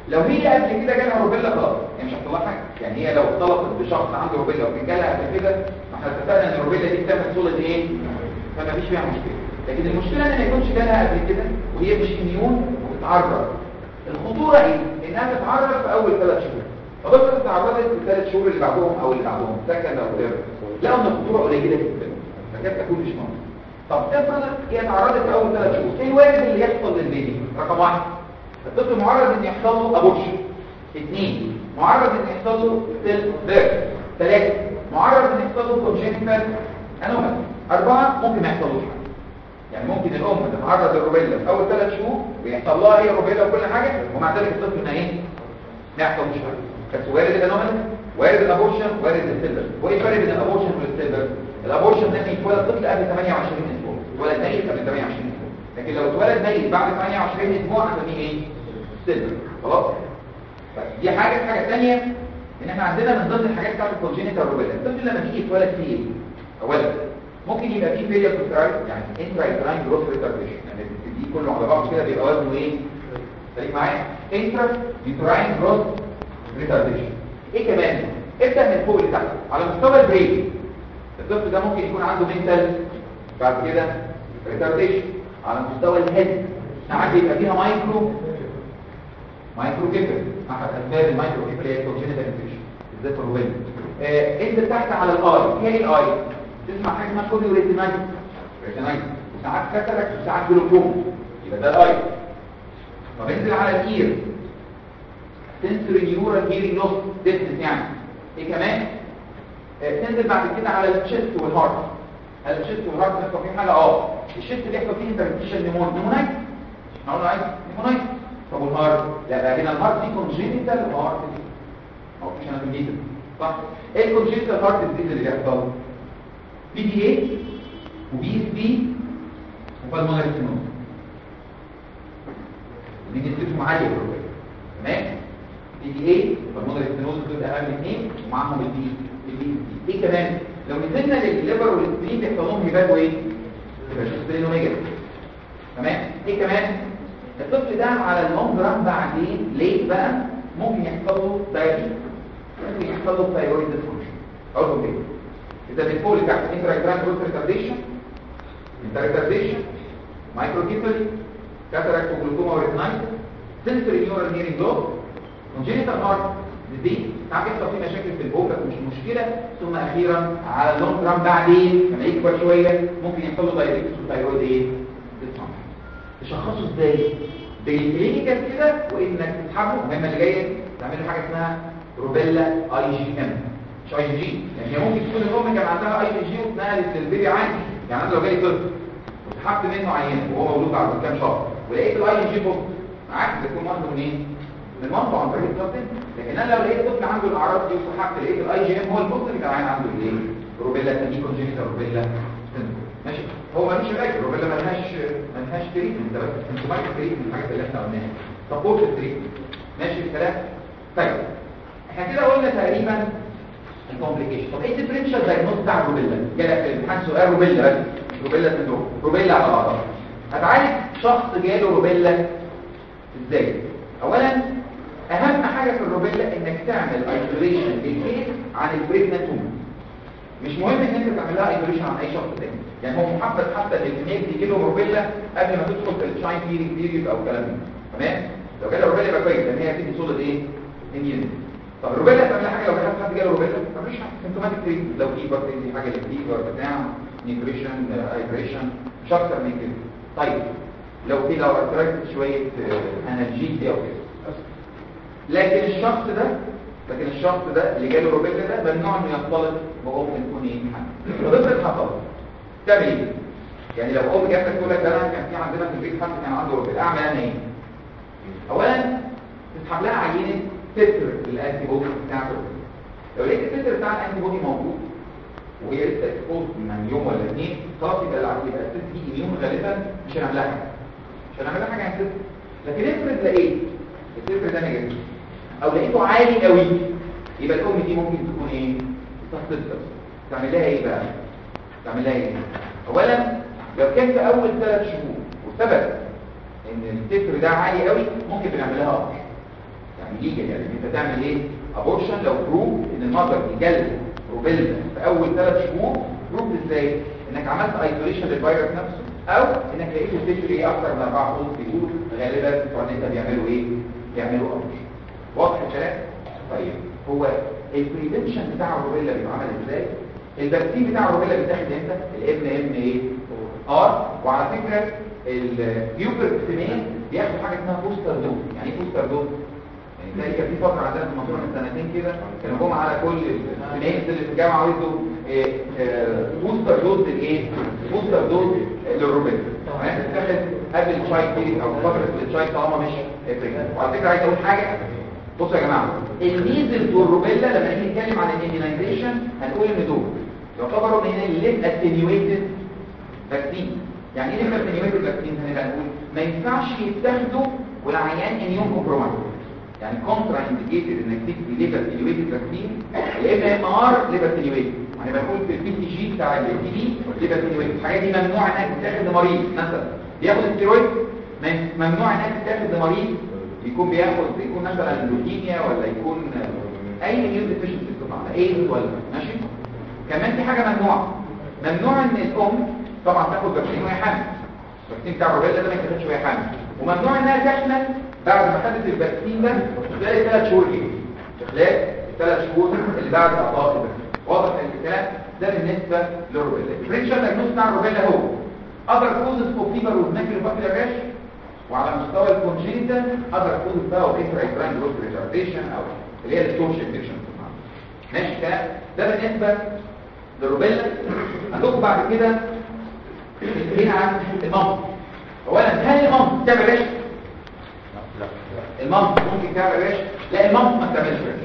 لو هي قبل كده جالها rubella خلاص هي مش هتطلع حاجة. يعني هي لو اختلطت بشخص عنده rubella وكان جالها قبل كده إحنا اتفقنا إن ال rubella دي بتعمل صورة إيه؟ فما فيش فيها مشكلة. لكن المشكلة إن ما يكونش جالها قبل كده وهي مش immune وتتعرض الخطورة إيه إنها تتعرض في أول ثلاث شهور. فبس اتعرضت في الثلاث شهور اللي بعدهم أو اللي بعدهم. second أو third لقوا أن الخطورة قليلة جدا. فكادت تكون مش موجوده طب افرض هي اتعرضت في أول ثلاث شهور. إيه الوارد اللي يحصل لل baby. رقم واحد. الطفل معرض إن يحصل له abortion اثنين معرض إن يحصل له still birth ثلاثة معرض إن يحصل له congenital anomaly أربعة. ممكن ما يحصلوش. حاجة يعني ممكن الأم تتعرض لل rubella في أول ثلاث شهور ويحصل لها هي rubella وكل حاجة ومع ذلك الطفل ما إيه؟ يحصلوش حاجة بس وارد ال anomaly وارد ال abortion وارد ال still وإيه الفرق بين ال abortion وال still ال abortion ده يتولد طفل قبل 28 أسبوع اتولد ميت قبل 28 أسبوع. لكن لو اتولد ميت بعد 28 أسبوع هنسميه إيه؟ still birth. خلاص؟ طيب دي حاجة. حاجة ثانية إن إحنا عندنا من ضمن الحاجات بتاعت ال congenital rubella الطفل لما بيجي يتولد فيه اولا ممكن يبقى فيه failure to thrive يعني intra growth retardation يعني دي كله على بعضه كده بيبقى وزنه إيه خليك معايا؟ intrauterine growth retardation إيه كمان؟ ابدأ من فوق لتحت. على مستوى ال brain الطفل ده ممكن يكون عنده mental بعد كده retardation على مستوى ال head ساعات بيبقى فيها مايكرو microcephaly أحد أسباب ال microcephaly هي ال congenital infection بالذات ال rubella آه انزل تحت على ال eye. هي ال eye تسمع حاجة اسمها chorioretinitis retinitis ساعات cataract وساعات جلوكوم يبقى ده ال eye طب انزل على ال ear. sensorineural hearing loss deafness يعني. إيه كمان؟ آه تنزل بعد كده على ال chest والهارت الشيست والهارت بيحصل فيهم حاجة آه. الشيست بيحصل فيه interstitial pneumon pneumonitis له عايز نيمونايت طب والهارت لا بقى هنا الهارت دي كونجينيتال وهارت دي أو مش أنا صح؟ إيه الكونجينيتال هارت ديزيز اللي بيحصل؟ بي دي اي وبي اس بي وبالمونري ستينوز دي نسبتهم عاليه تمام؟ بي دي اي والمونري ستينوز دول اهم اثنين ومعاهم البي البي اس بي إيه كمان؟ لو نزلنا للليفر والسبرين بيحصل لهم هيبات وايه splenomegaly تمام؟ إيه كمان؟ الطفل ده على ال long run بعدين ليه بقى؟ ممكن يحصل له diabetes ممكن يحصل له thyroid dysfunction لكم كده بنقول تحت intrauterine growth retardation intrauterine growth retardation microcephaly cataract و glaucoma و retinitis sensorineural hearing loss congenital heart disease ساعات بيحصل فيه مشاكل في البوكا مش مشكلة. ثم أخيرا على ال long run بعدين لما يكبر شوية. ممكن يحصل له diabetes و thyroid إيه تشخصه إزاي؟ بال clinical كده وإنك تسحبه المهمة اللي جاية تعمل له حاجة اسمها rubella IgM. مش اي جي يعني هي ممكن تكون الأم كان عندها IgG واتنقلت لل baby عادي. يعني أنا لو جالي طفل وسحبت منه عينة وهو مولود بعد كام شهر ولقيت ال IgG positive عادي تكون واخده منين من منطقه عن طريق الطفل. لكن أنا لو لقيت طفل عنده الأعراض دي وسحبت لقيت ال IgM هو ال positive اللي كان عنده الايه rubella تاني congenital rubella. ماشي. هو ماليش علاج ال rubella ملهاش ملهاش treatment ده بس symptomatic treatment الحاجات اللي إحنا قلناها. supportive treatment ماشي الكلام؟ طيب. إحنا كده قلنا تقريبا ال complication طب إيه ال differential diagnosis بتاع ال rubella جالك في الامتحان سؤال rubella بس rubella syndrome rubella على بعضها هتعالج شخص جاله rubella إزاي اولا أهم حاجة في ال rubella إنك تعمل isolation لل case عن ال pregnant مش مهم إن أنت تعمل لها isolation عن أي شخص تاني. يعني هو محدد حتى الاثنين تيجي له rubella قبل ما تدخل في ال childbearing period period أو الكلام ده. تمام؟ لو جاله rubella يبقى كويس لأن هي هتدي صورة إيه؟ immunity طب ال rubella تعمل حاجة؟ لو كان حد جاله rubella مفيش symptomatic treatment لو fever تدي حاجة لل fever بتاع nutrition hydration مش أكتر من كده. طيب لو في لو arthritis شوية analgesic أو كده. لكن الشخص ده لكن الشخص ده اللي جاله rubella ده ممنوع إنه يختلط بأم تكون إيه؟ افرض حصل تعمل إيه؟ يعني لو أم لك تقول لك أنا كان في عندنا في البيت حد كان عنده rubella أعمل أنا إيه؟ اولا تسحب لها عينة titer ال antibody بتاع ال rubella لو لقيت ال titer بتاع ال antibody موجود وهي لسه exposed من يوم ولا اثنين خلاص يبقى يبقى الست دي immune غالبا مش هنعمل لها حاجة. مش هنعمل لها حاجة عن ال titer لكن افرض لقيت ال titer ده negative أو لقيته عالي قوي يبقى الأم دي ممكن تكون إيه؟ susceptible تعمل لها إيه بقى؟ تعمل لها إيه؟ اولا لو كان في أول ثلاث شهور وثبت إن ال titer ده عالي قوي ممكن بنعمل لها abortion legal يعني انت تعمل إيه؟ abortion لو proved إن ال mother جالها rubella في أول ثلاث شهور proved إزاي؟ إنك عملت isolation للفيروس نفسه أو إنك لقيت ال titer إيه أكتر من 4 folds بيقول غالبا النساء بيعملوا إيه؟ بيعملوا abortion واضح الكلام؟ طيب هو ال prevention بتاع ال rubella بيتعمل إزاي؟ ال vaccine بتاع ال rubella بيتاخد إمتى؟ ال MM إيه R وعلى فكرة ال puberty females بياخدوا حاجة اسمها booster dose يعني إيه booster dose تلاقي كان في فترة عندنا في المنصورة من سنتين كده كانوا جم على كل الناس اللي في الجامعة ويدوا booster dose الايه booster dose لل rubella تمام؟ بتاخد قبل ال childbearing period أو فترة الشاي طالما مش وعلى فكرة عايز أقول حاجة بصوا يا جماعة ال measles وال rubella لما نيجي نتكلم عن ال immunization هنقول إن دول يعتبروا من ال live attenuated vaccine يعني إيه live attenuated vaccine هنبقى نقول ما ينفعش يتاخدوا والعيان immunocompromised يعني contraindicated إنك تدي live attenuated vaccine يا إما MMR live attenuated هنبقى نقول في ال BCG بتاع ال TB live attenuated الحاجات دي ممنوع انك تتاخد لمريض مثلا بياخد ستيرويد ممنوع انك تتاخد لمريض يكون بياخد يكون مثلا لوكيميا ولا يكون immune deficiency بتطلع إيه ولا ماشي؟ كمان في حاجة ممنوعة. ممنوع إن الأم طبعا تاخد vaccine وهي حامل. ال vaccine بتاع ال rubella ده ما يتاخدش وهي حامل. وممنوع إنها تحمل بعد ما خدت ده خلال ثلاث شهور إيه خلال الثلاث شهور اللي بعد اعطاء ال vaccine واضح الكلام ده بالنسبة لل rubella. ال differential diagnosis بتاع ال rubella هو. other causes of fever with macular rash وعلى مستوى ال congenital other causes بقى intrauterine growth retardation أو اللي هي ال TORCH infection ماشي الكلام ده بالنسبة لل rubella. هنقول بعد كده الاثنين عن المنطق اولا هل ال mumps تعمل rash ال mumps ممكن تعمل rash لا ال mumps ما تعملش rash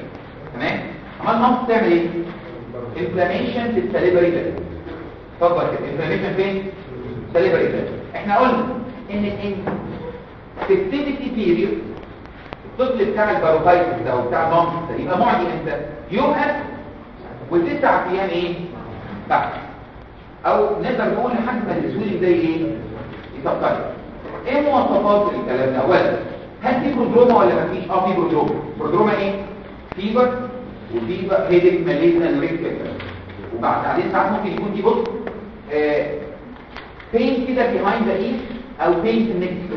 تمام؟ اما المنطق تعمل إيه؟ inflammation في ال salivary gland اتفضل كده. inflammation فين؟ salivary gland إحنا قلنا إن infectivity period الطفل بتاع ال parotitis ده أو بتاع المنطق ده يبقى معدي إمتى؟ يوم وتسع أيام إيه؟ بعد. أو نقدر نقول لحد ما ال swelling ده إيه؟ يفك إيه مواصفات الكلام ده؟ اولا هل في prodroma ولا مفيش آه في prodroma prodroma إيه؟ fever و fever headache malaise anorexia وبعد بعدين ساعات ممكن يكون دي بص آه فين كده behind the ear أو فين في ال neck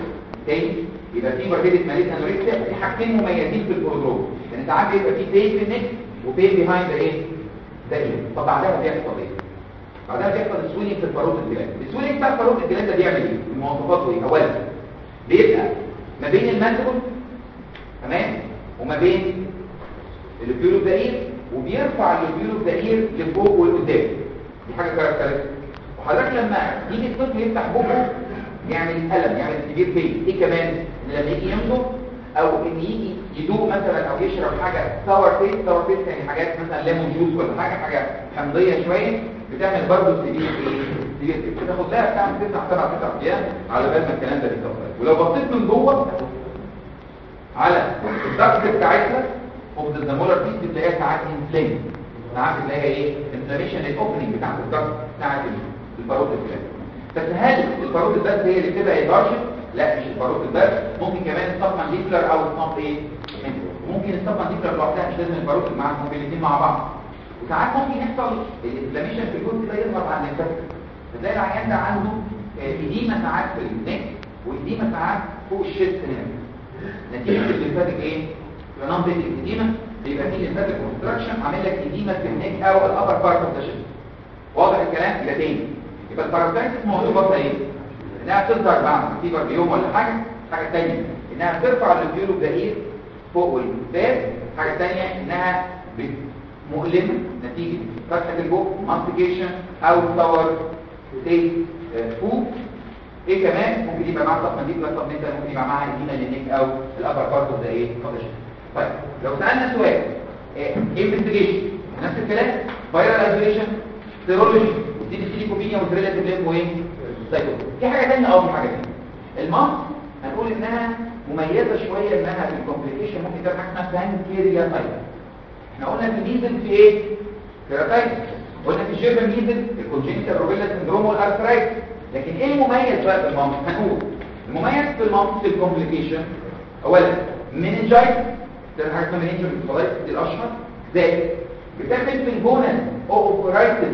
تاني يبقى fever headache malaise anorexia دي حاجتين مميزين في ال prodroma يعني ساعات بيبقى pain في ال neck و pain behind the إيه ده إيه؟ طب بعدها بيحصل إيه؟ بعدها بيحصل ال swelling في ال parotid gland ال swelling بتاع ال parotid gland ده بيعمل إيه؟ مواصفاته إيه اولا بيبقى ما بين ال mandible تمام؟ وما بين البيولو الدقيق وبيرفع البيولو الدقيق لفوق ولقدام دي حاجة characteristic وحضرتك لما يجي الطفل يفتح بقه يعمل الم يعمل severe pain إيه كمان؟ إن لما يجي يمضغ أو إن يجي يدوق مثلا أو يشرب حاجة sour taste sour taste يعني حاجات مثلا ليمون جوز ولا حاجة حاجة حمضية شوية بتعمل برضه severe إيه؟ severe بتاخد لها بتاع 9 7 9 أيام على بال ما الكلام ده يتطور ولو بصيت من جوه على ال duct بتاعتها opposite the molar teeth بتلاقيها ساعات inflamed ساعات بتلاقيها إيه؟ inflammation ال opening بتاعت ال duct بتاعت ال parotid الكلام بس هل ال parotid بس هي اللي بتبقى ايدارشن لا مش ال parotid بس ممكن كمان ال submandibular أو ال sub إيه؟ ممكن ال submandibular لوحدها مش لازم ال parotid معاهم ممكن الاثنين مع بعض. وساعات ممكن يحصل ال inflammation في الجزء ده يظهر على ال lymphatic فتلاقي العيان ده عنده؟ edema ساعات في ال neck و edema ساعات فوق ال chest هنا نتيجة ال lymphatic non pitting edema بيبقى فيه lymphatic constriction عامل لك edema في ال neck أو ال upper part of the chest واضح الكلام؟ يبقى تاني. يبقى ال parotitis موضوعها إيه إنها تظهر بعد fever بيوم ولا حاجة حاجة ثانية إنها ترفع الفيولو الدقيق فوق والباب حاجة ثانية إنها مؤلمة. نتيجة فتحة البق ماستيكيشن أو تصور تيست فود إيه كمان؟ ممكن يبقى معاها صفمه دي بلس صفمه ممكن يبقى معاها اديمه للنيك أو الأبر بارت اوف ذا إيه؟ كونديشن طيب لو سألنا سؤال انفستيجيشن نفس الكلام؟ فايرال ايزوليشن سيرولوجي دي سيليكوبينيا والريلاتيف ليمبو إيه سايكو في حاجة ثانية آه في حاجة ثانية المص هنقول إنها مميزة شوية إنها في الكومبليكيشن ممكن تعمل حاجة اسمها بانكيريا تايب إحنا قلنا في measles في إيه؟ keratitis قلنا في ال German measles ال congenital rubella syndrome وال arthritis لكن إيه المميز بقى في ال mumps هنقول المميز في ال mumps في ال complication اولا meningitis ده حاجة اسمها meningitis دي الأشهر. زائد بتعمل في ال gonads oophoritis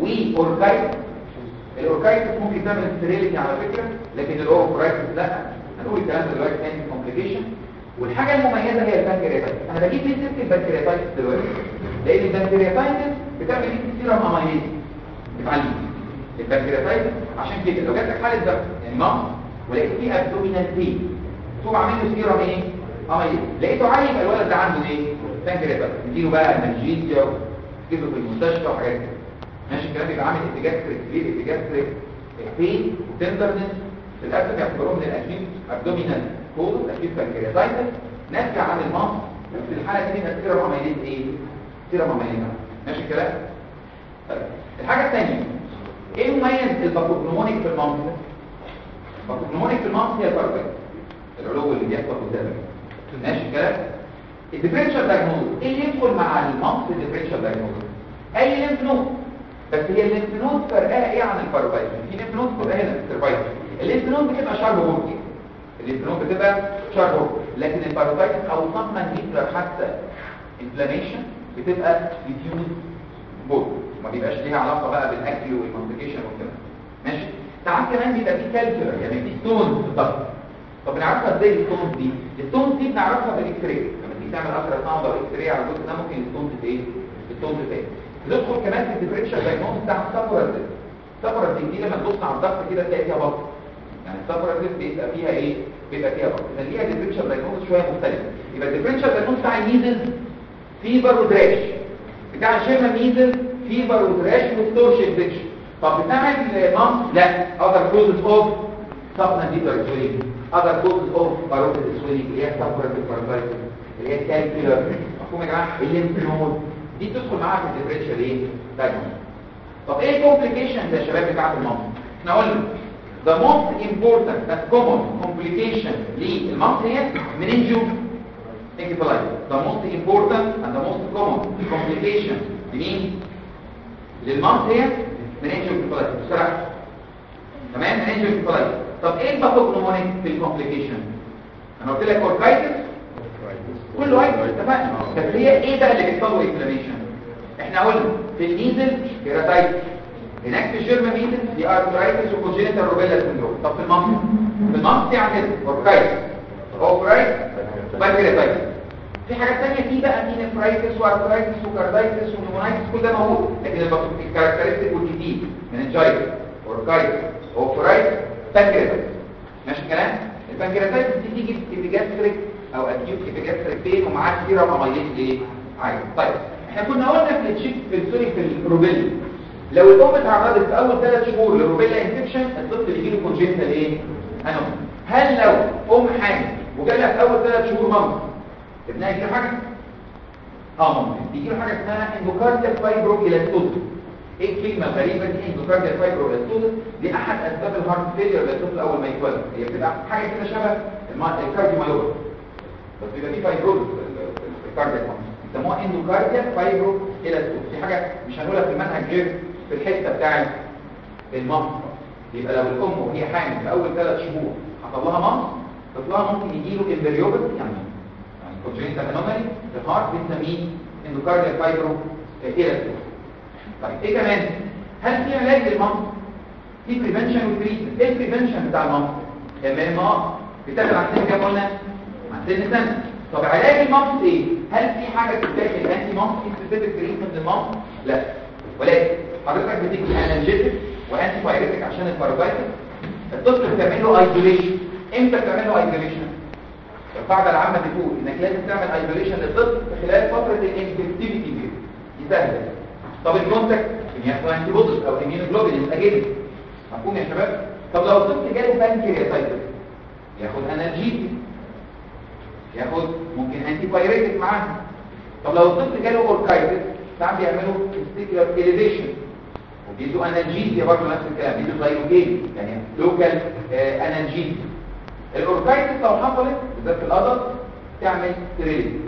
و orchitis ال orchitis ممكن تعمل sterility على فكرة لكن ال oophoritis لا. هنقول الكلام دلوقتي تاني complication والحاجة المميزة هي ال pancreatitis أنا بجيب ليه سيره ال pancreatitis دلوقتي لأن ال pancreatitis بتعمل إيه serum amylase بتعلم ال pancreatitis عشان كده. لو جات لك حالة ضغط يعني مصر ولقيت فيه abdominal pain تقوم عامل له سيرم إيه؟ amylase لقيته عالي يبقى الولد ده عنده إيه؟ pancreatitis نديله بقى analgesia وتجيبه في المستشفى وحاجات كده. ماشي؟ الكلام يبقى عامل epigastric ليه epigastric pain و tenderness في الاكل يعتبروه من الاكيد ابدومينال كوز أكيد بنكرياتايتس ناتجه عن المصر وفي الحالة دي يبقى سيرم اميليز إيه؟ سيرم اميليز ماشي الكلام؟ طيب الحاجة الثانية إيه مميز الباثوجنومونيك في المنطقة الباثوجنومونيك في المنطقة هي الباربيك العلو اللي بيحصل قدامك. ماشي الكلام؟ الديفرنشال دايجنوز إيه اللي يدخل مع المنطقة الديفرنشال دايجنوز أي ليمف نود بس هي ال lymph node فرقها إيه عن ال parotid في lymph node فرقها هنا في ال cervical ال lymph node بتبقى sharp border node بتبقى sharp لكن ال parotid أو submandibular حتى inflammation بتبقى diffuse border ما بيبقاش ليها علاقه بقى بالاكل وال complication والكلام ماشي ساعات كمان بيبقى في calculi يعني في stone في ال duct طب بنعرفها إزاي ال stones دي ال stones دي بنعرفها بال X-ray لما تيجي تعمل ساوند أو إكس راي على الجزء ده ممكن الستونز إيه الستونز تاني ندخل كمان في الديفرنشال دايجنوز بتاع السفرة السفرة دي لما تبص على الضغط كده تلاقي فيها بطن يعني السفرة بيبقى فيها إيه؟ بيبقى فيها بطن إذا ليها ديفرنشال دايجنوز شوية مختلف يبقى الديفرنشال دايجنوز بتاع الميزل فيبر ودراش بتاع الشيرما ميزل فيبر ودراش وستورش انفكشن طب بتاع المامس لا. اذر كوزز اوف سبنا ديبر سويلنج other causes of parotid swelling اللي هي suppurative ال parotitis اللي هي calculi مفهوم يا جماعة؟ ال lymph node دي تدخل معاها في ال differential إيه؟ طب إيه ال complications يا شباب بتاعت ال mumps؟ إحنا قلنا the most important and common complication هي meningoencephalitis the most important and the most common complication لمين هي meningoencephalitis بسرعة تمام meningoencephalitis طب إيه ال pathognomonic في ال complication أنا قلت لك orchitis كله عايز اتفقنا بس هي إيه بقى اللي له inflammation إحنا قلنا في ال measles keratitis هناك في ال German measles دي arthritis و congenital rubella syndrome طب في المصل في المصل دي عندنا orchitis oophoritis و pancreatitis في حاجات ثانية في بقى في nephritis و arthritis و carditis و pneumonitis كل ده موجود لكن ال characteristic والجديد meningitis orchitis oophoritis pancreatitis ماشي الكلام؟ ال pancreatitis دي تيجي epigastric أو acute epigastric pain ومعاه serum amylase إيه عادي طيب إحنا كنا قلنا في التشيك في sorry في ال rubella لو الام اتعرضت في أول ثلاث شهور لل rubella infection الطفل يجي له congenital إيه؟ anomaly هل لو ام حامل وجالها في أول ثلاث شهور mumps ابنها يجي حاجة؟ آه ممكن يجي له حاجة اسمها endocardial fibroelastosis إيه الكلمة الغريبة دي؟ endocardial fibroelastosis دي أحد أسباب ال heart failure للطفل أول ما يتولد. هي بتبقى حاجة كده شبه ال cardiomyopathy بس بيبقى في fibrosis في ال cardiac يسموها endocardial fibroelastosis دي حاجة مش هنقولها في المنهج غير في الحتة بتاعه ال mumps يبقى لو الأم وهي حامل في أول ثلاث شهور حصل لها mumps طفلها ممكن يجي له embryopathy يعني يعني congenital anomaly في ال heart بنسميه endocardial fibroelastosis طيب إيه كمان؟ هل في علاج لل mumps في prevention و treatment إيه ال prevention بتاع ال mumps MMR بتاخد عن سن كام قلنا؟ عن سن سنة. طب علاج ال mumps إيه؟ هل في حاجة بتتاخد؟ anti mumps في specific treatment لل mumps لا. ولكن حضرتك بتدي analgesic و antipyretic عشان ال parotitis الطفل بتعمل له isolation إمتى بتعمل له isolation القاعدة العامة بتقول إنك لازم تعمل isolation للطفل خلال فترة ال infectivity دي دي سهلة. طب ال contact ياخد antibodies أو immunoglobulin again مفهوم يا شباب؟ طب لو الطفل جاله pancreatitis ياخد analgesic ياخد ممكن antipyretic معاه طب لو الطفل جاله orchitis ساعات بيعملوا تستيكولار اليفيشن وبيدوا انالجيزيا برضه نفس الكلام بيدوا زيروكين يعني لوكال انالجيزيا الأوركايتس لو حصلت بالذات في الادلت تعمل ستيريليتي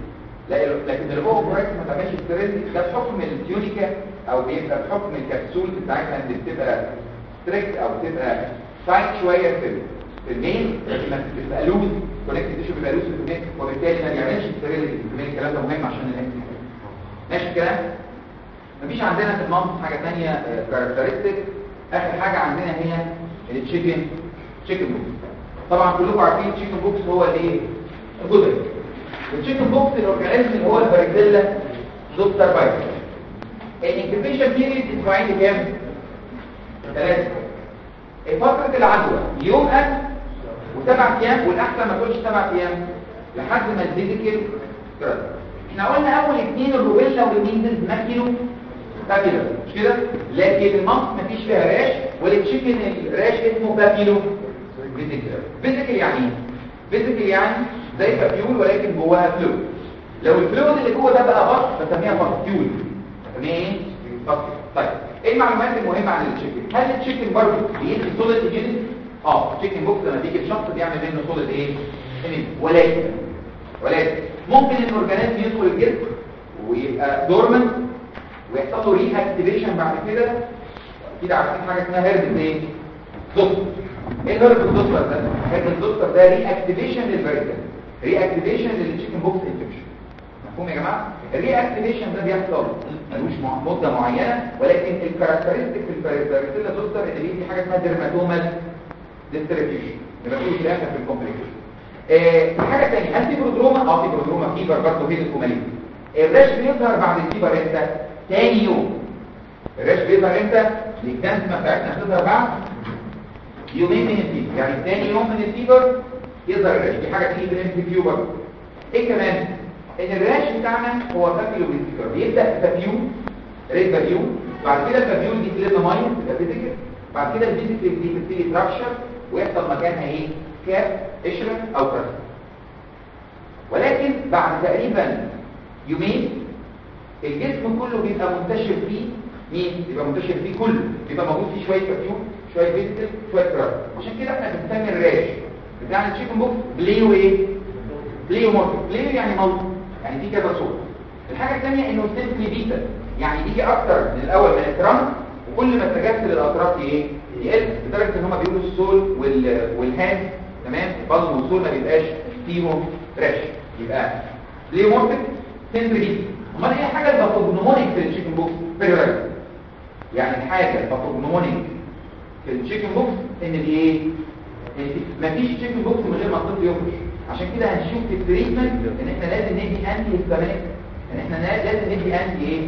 لكن الأوركايتس ما تعملش ستيريليتي ده بحكم التيونيكا أو بيبقى بحكم الكبسول بتاعتها اللي بتبقى ستريكت أو بتبقى تايت شوية في المين لكن ما بتبقى لوز كونكتد تيشو بيبقى لوز في المين وبالتالي ما بيعملش ستيريليتي في المين الكلام ده مهم عشان الانتي؟ ماشي الكلام؟ مفيش عندنا في المنطقة حاجة ثانية characteristic آخر حاجة عندنا هي ال chicken chicken pox طبعا كلكم عارفين ال chicken pox هو الايه الجدري ال chicken pox ال organism اللي هو ال varicella zoster virus ال incubation period أسبوعين كام؟ ثلاثة فتره العدوى يومين وسبع أيام والأحسن ما تقولش سبع أيام لحد ما ال vesicle إحنا قلنا أول اثنين ال rubella وال measles maculopapular مش كده؟ لكن ال mumps مفيش فيها rash وال chicken ال rash اسمه papulo. vesicle vesicle يعني vesicle يعني زي papule ولكن جواها fluid لو ال fluid اللي جوه ده بقى pus بسميها pustule بسميها إيه طيب. إيه المعلومات المهمة عن ال chicken هل ال chicken برضه بيدي solid immunity آه ال chicken pox لما بيجي الشخص بيعمل منه solid إيه؟ ولكن ولكن ممكن ال organism يدخل الجسم ويبقى dormant ويحصل له reactivation بعد كده كده عارفين حاجة اسمها هيرد إيه؟ zoster إيه herpes zoster ده؟ herpes zoster ده reactivation للفيروس reactivation لل chicken pox infection مفهوم يا جماعة؟ ال reactivation ده بيحصل ملوش مدة معينة ولكن ال characteristic في ال varicella zoster اللي بيدي حاجة اسمها dermatomal ديستريبيوشن يبقى في الآخر في الكومبليكيشن. آه حاجة ثانية انتي برودروما آه في برودروما فيبر برضه فيزيك ومالين الرش بيظهر بعد الفيبر إمتى؟ تاني يوم. الرش بيظهر إمتى؟ الجانسما بتاعتنا بتظهر بعد يومين من الفيبر يعني ثاني يوم من الفيبر يظهر الرش دي حاجة تيجي في الفيو برضه. إيه كمان؟ ان الرش بتاعنا هو فاكيولو فيزيكال بيبدأ فابيو ريد فابيو بعد كده ال papule دي تلم ميه تبقى vesicle بعد كده ال vesicle دي تبتدي rupture ويحصل مكانها إيه؟ scab قشره أو crust ولكن بعد تقريبا يومين الجسم كله بيبقى منتشر فيه مين؟ بيبقى منتشر فيه كله. بيبقى موجود فيه شوية papule شوية vesicle شوية crust عشان كده إحنا بنسمي ال rash بتاع ال chicken pox pleo إيه pleomorphic pleo يعني ملط يعني دي كذا صورة. الحاجة الثانية إنه سيمبلي بيتا يعني بيجي أكتر من الأول من الترامب وكل ما اتجهت للاطراف إيه؟ يقل لدرجة إن هم بيقولوا السول وال... والهاند تمام؟ البطن والسول ما بيبقاش فيهم رش يبقى ليه مورفيك سيمبلي بيتا أمال إيه الحاجة الباثوجنومونيك في التشيكن بوكس؟ بيريورال يعني الحاجة الباثوجنومونيك في التشيكن بوكس إن دي إيه؟ مفيش تشيكن بوكس من غير ما الطفل يخرج. عشان كده هنشوف في التريتمنت إن إحنا لازم ندي انتي هيستامينيك إن إحنا لازم ندي انتي إيه؟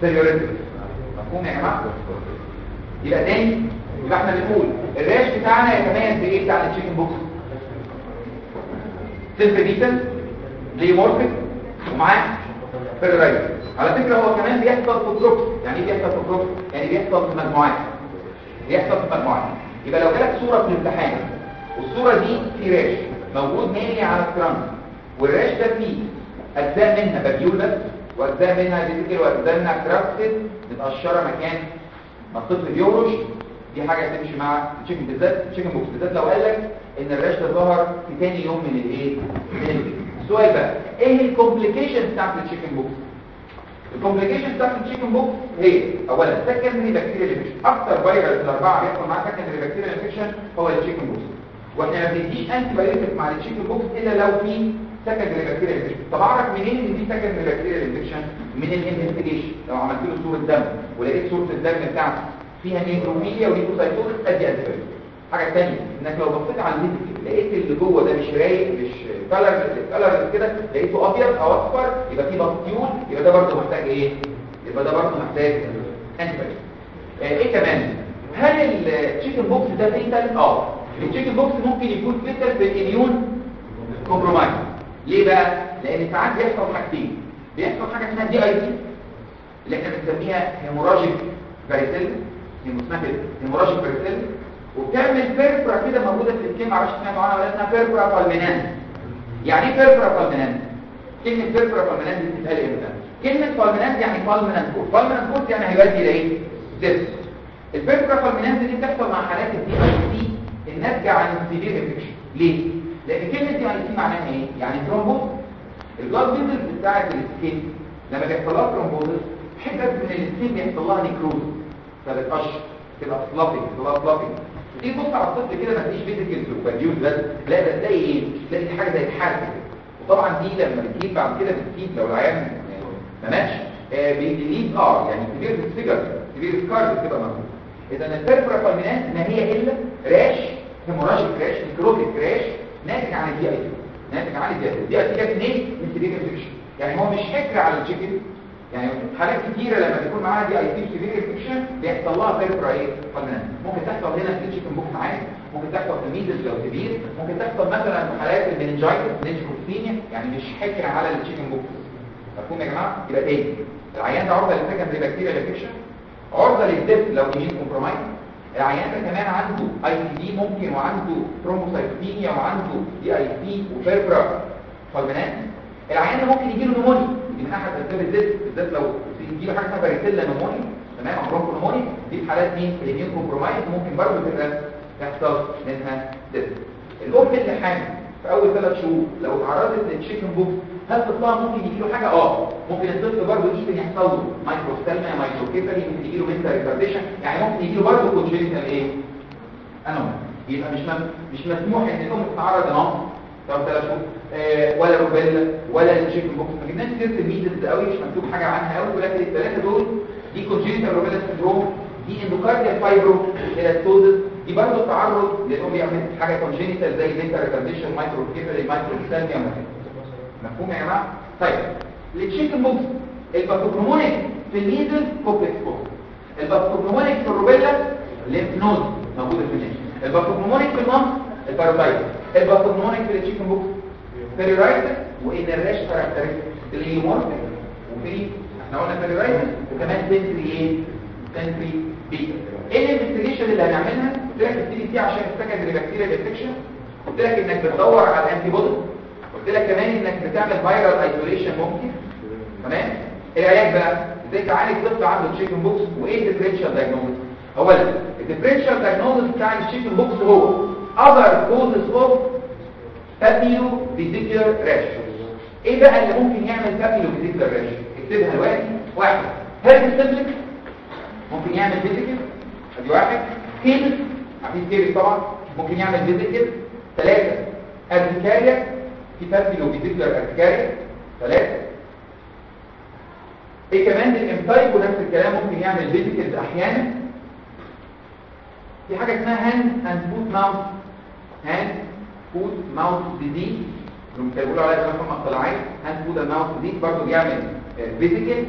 سيريوريتك مفهوم يا جماعة؟ يبقى تاني؟ يبقى إحنا بنقول الراش بتاعنا يتميز بإيه بتاع التشيكن بوكس؟ سيلف بيتا ليمورفيك ومعاه فيررايت على فكرة هو كمان بيحصل في جروبس يعني إيه بيحصل في جروبس يعني بيحصل في مجموعات. بيحصل في مجموعات. يبقى لو جالك صورة في الامتحان والصورة دي في rash موجود مالي على ال trunk وال rash ده فيه أجزاء منها papule بس وأجزاء منها vesicle وأجزاء منها crusted متقشره مكان ما الطفل بيهرش دي حاجة تمشي مع ال chicken بالذات ال chicken pox بالذات. لو قال لك ان ده ظهر في ثاني يوم من الإيه؟ من السؤال بقى إيه ال complication بتاعت ال chicken pox ال complication بتاعت ال chicken pox هي اولا secondary bacterial infection أكتر فيروس الأربعة بيحصل معاه secondary bacterial infection هو ال chicken pox وإحنا ما بنديش antibiotic مع ال chicken pox إلا لو في secondary bacterial infection طب أعرف منين إن دي secondary bacterial infection من ال investigation لو عملت له صورة دم ولقيت صورة الدم بتاعته فيها neutrophilia و leukocytosis أدي انتي حاجة ثانية إنك لو بصيت على ال vesicle لقيت اللي جوه ده مش رايق clear clear كده لقيته أبيض أو اصفر يبقى فيه pustule يبقى ده برضه محتاج إيه؟ يبقى ده برضه محتاج anti إيه كمان؟ هل ال chicken pox ده fatal آه. ال chicken pox ممكن يكون fatal بال immunocompromised ليه بقى؟ لأن ساعات بيحصل حاجتين. بيحصل حاجة اسمها DIC اللي إحنا بنسميها hemorrhagic varicella اسمها hemorrhagic varicella وبتعمل بيرفرا كده موجودة في الكيم معرفش سمعتوا عنها ولا اسمها بيرفرا بالمنان يعني إيه بيرفرا بالمنان كلمة بيرفرا بالمنان دي بتتقال إمتى كلمة بالمنان يعني بالمنان كود بالمنان كود يعني هيودي لايه زفت البيرفرا بالمنان دي بتحصل مع حالات الدي اي سي الناتجه عن السيفير انفكشن ليه؟ لأن كلمة دي اي سي معناها إيه؟ يعني ترومبوز البلاد فيزلز بتاعه السكين لما بيحصل لها ترومبوزس حتت من السكين بيحصل لها نيكروز فبتقشر تبقى فلافي تبقى فلافي تيجي تبص على الطفل كده ما تلاقيش فيزيكال وبديوز بس لا ده تلاقي إيه؟ تلاقي حاجة زي الحرق كده. وطبعا دي لما بتجيب بعد كده بتجيب لو العيان ما ماتش آه بيليد آه يعني كبير الفيجر كبير السكار بتبقى موجود إذا البيرفرا فالمينات ما هي إلا راش هيموراجيك راش نيكروتيك راش ناتج عن الدي آي ناتج عن الدي آي الدي اي جت منين من سيفير انفكشن يعني هو مش حكر على التشيكن يعني حالات كتيرة لما بيكون معاها DIC severe infection بيحصل لها purpura إيه؟ fulminans ممكن تحصل هنا في ال chicken pox عادي. ممكن تحصل في measles لو severe. ممكن تحصل مثلا في حالات ال meningitis meningococcemia يعني مش حكر على ال chicken pox مفهوم يا جماعة؟ يبقى تاني. العيان ده عرضة لل secondary bacterial infection عرضة لل death لو immunocompromised العيان ده كمان عنده ID ممكن وعنده thrombocytopenia وعنده DIC و purpura. fulminans العيان ده ممكن يجي له pneumonia من أحد اسباب ال death بالذات لو يجي له حاجة اسمها varicella pneumonia تمام؟ أو bronchopneumonia دي في حالات مين؟ ال immunocompromised ممكن برضه تبقى يحصل منها death الأم اللي حامل في أول ثلاث شهور لو اتعرضت لل chicken pox هل طفلها ممكن يجي له حاجة؟ آه. ممكن الطفل برضه يمكن يحصل له microphthalmia microcephaly ممكن يجي له mental retardation يعني ممكن يجي له برضه congenital إيه؟ anomaly. يبقى مش. مش مسموح إن الأم تتعرض لنقص طب ثلاث شهور آه ولا rubella ولا ال chicken pox. ما جبناش سيرة ال measles قوي مش مكتوب حاجة عنها قوي ولكن الثلاثه دول دي congenital rubella syndrome دي endocardial fibroelastosis دي برضه التعرض لأنه بيعمل حاجة congenital زي mental retardation microcephaly microphthalmia مفهوم يا جماعة؟ طيب ال chicken pox. ال pathognomonic في ال measles Koplik spots الباثوجنومونيك في الروبيلا ليمف نود موجوده في الناس الباثوجنومونيك في المنط البارازايت الباثوجنومونيك في التشيكن بوكس بيريرايتس وان الريش كاركترستيك الهيمورفيك وفي إحنا قلنا بيريرايتس وكمان سنتري إيه سنتري بي إيه الانفستيجيشن اللي هنعملها قلت لك السي عشان السكندري بكتيريا انفكشن قلت لك انك بتدور على الانتي بودي قلت لك كمان انك بتعمل فايرال ايزوليشن ممكن تمام العلاج بقى إزاي تعالج طفل عنده chicken pox وايه ال differential diagnosis اولا ال differential diagnosis بتاع ال chicken pox هو other causes of papulo vesicular rash إيه بقى اللي ممكن يعمل papulo vesicular rash اكتبها دلوقتي. واحد. herpes simplex ممكن يعمل vesicle. أدي واحد. scabies عارفين كيري طبعا. ممكن يعمل vesicle. ثلاثة urticaria في papulo vesicular urticaria ثلاثة إيه كمان؟ ال impetigo ونفس الكلام. ممكن يعمل vesicles أحيانا. في حاجة اسمها hand and foot mouth hand foot mouth disease اللي بيقولوا عليها كمان فما اطلاعات hand foot mouth disease برضه بيعمل vesicle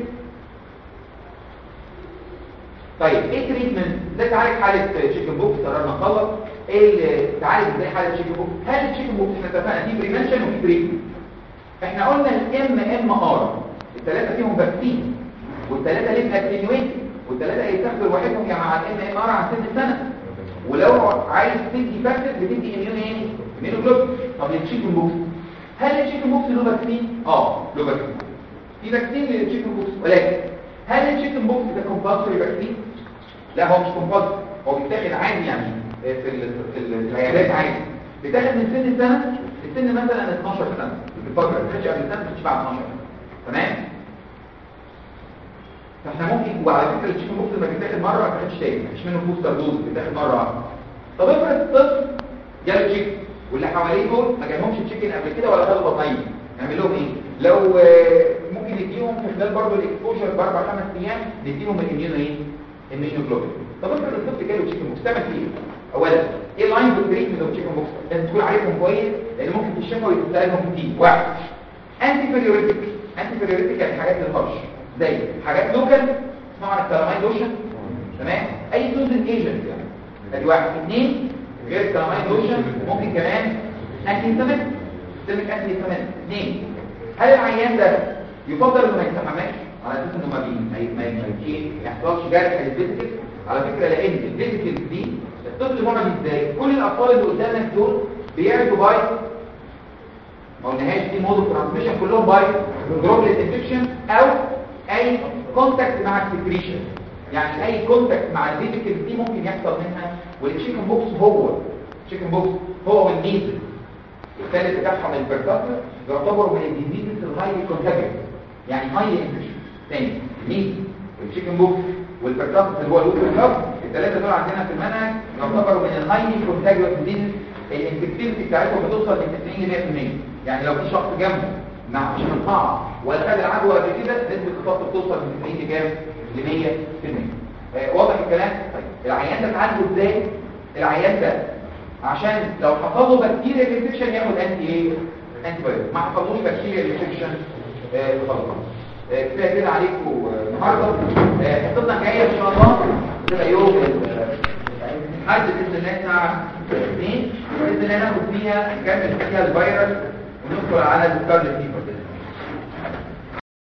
طيب إيه treatment إزاي تعالج حاله chicken pox قررنا نخلص إيه تعالج إزاي حاله chicken pox هل ال chicken pox إحنا اتفقنا في prevention وفي treatment إحنا قلنا ال MMR الثلاثه فيهم vaccine والثلاثه live attenuated والثلاثه هيتاخدوا لوحدهم يا مع ال MMR عن سن السنة ولو عايز تدي فاكتور بتدي immune إيه؟ immune globulin طب ال chicken pox هل ال chicken pox له vaccine آه له vaccine في vaccine لل chicken pox ولكن هل ال chicken pox ده compulsory vaccine لا هو مش compulsory هو بيتاخد عادي يعني في في العيادات عادي. بيتاخد من سن السنة. السن مثلا 12 سنة. الفترة ما قبل سنه مش بعد 12 تمام؟ فاحنا ممكن وعلى فكرة ال chicken pox لما بيتاخد مرة ما بيتاخدش تاني. مش منه booster dose بيتاخد مرة واحدة. طب افرض الطفل جاله chicken واللي حواليه دول ما جالهمش chicken قبل كده ولا خدوا بطنيه نعمل لهم إيه؟ لو ممكن نديهم في خلال برضه ال exposure بأربع خمس أيام نديهم ال immuno إيه immunoglobulin. طب افرض الطفل جاله chickenpox تعمل فيه. اولا إيه line treatment of chickenpox لازم تكون عارفهم كويس لأن ممكن تشموا ويتسالهم كتير واحد antipruritic antipruritic يعني حاجات للهرش زي حاجات local اسمها عن ال calamine lotion. تمام؟ أي soothing agent يعني أدي واحد اثنين غير ال calamine lotion. ممكن كمان انتي سيمت سيمت انتي سيمت اثنين هل العيان ده يفضل إنه ما يستحملش على أساس إنه ما بي ما ما يحصلش جرح لل vesicle على فكرة لأن ال vesicle دي الطفل مرض إزاي كل الأطفال اللي قدامك دول بيعرفوا by. ما قلناهاش دي mode transmission كلهم by. droplet infection أو أي contact مع ال secretion يعني أي contact مع ال vesicle دي ممكن يحصل منها وال chickenpox هو ال chickenpox هو وال measles الثالث بتاعهم ال pertussis يعتبروا من ال diseases ال highly contagious يعني highly infection تاني مين وال chickenpox وال pertussis اللي هو ال whooping cough الثلاثه دول عندنا في المنهج يعتبروا من ال highly contagious disease ال infectivity بتاعتهم بتوصل من 90 ل 100% يعني لو في شخص جنبه مع مش ولا خد العدوى قبل كده نسبة الخطر بتوصل من 90 لكام ل 100% آه واضح الكلام؟ طيب العيان ده اتعالجه إزاي؟ العيان ده عشان لو له bacterial infection ياخد anti إيه antibiotic ما حصلوش bacterial infection خلاص كفاية كده عليكم النهارده. حصتنا الجايه إن شاء الله. تبقى يوم حد بإذن الله الساعة 2 بإذن الله ناخد فيها نكمل فيها الفيروس. وندخل على ال scarlet fever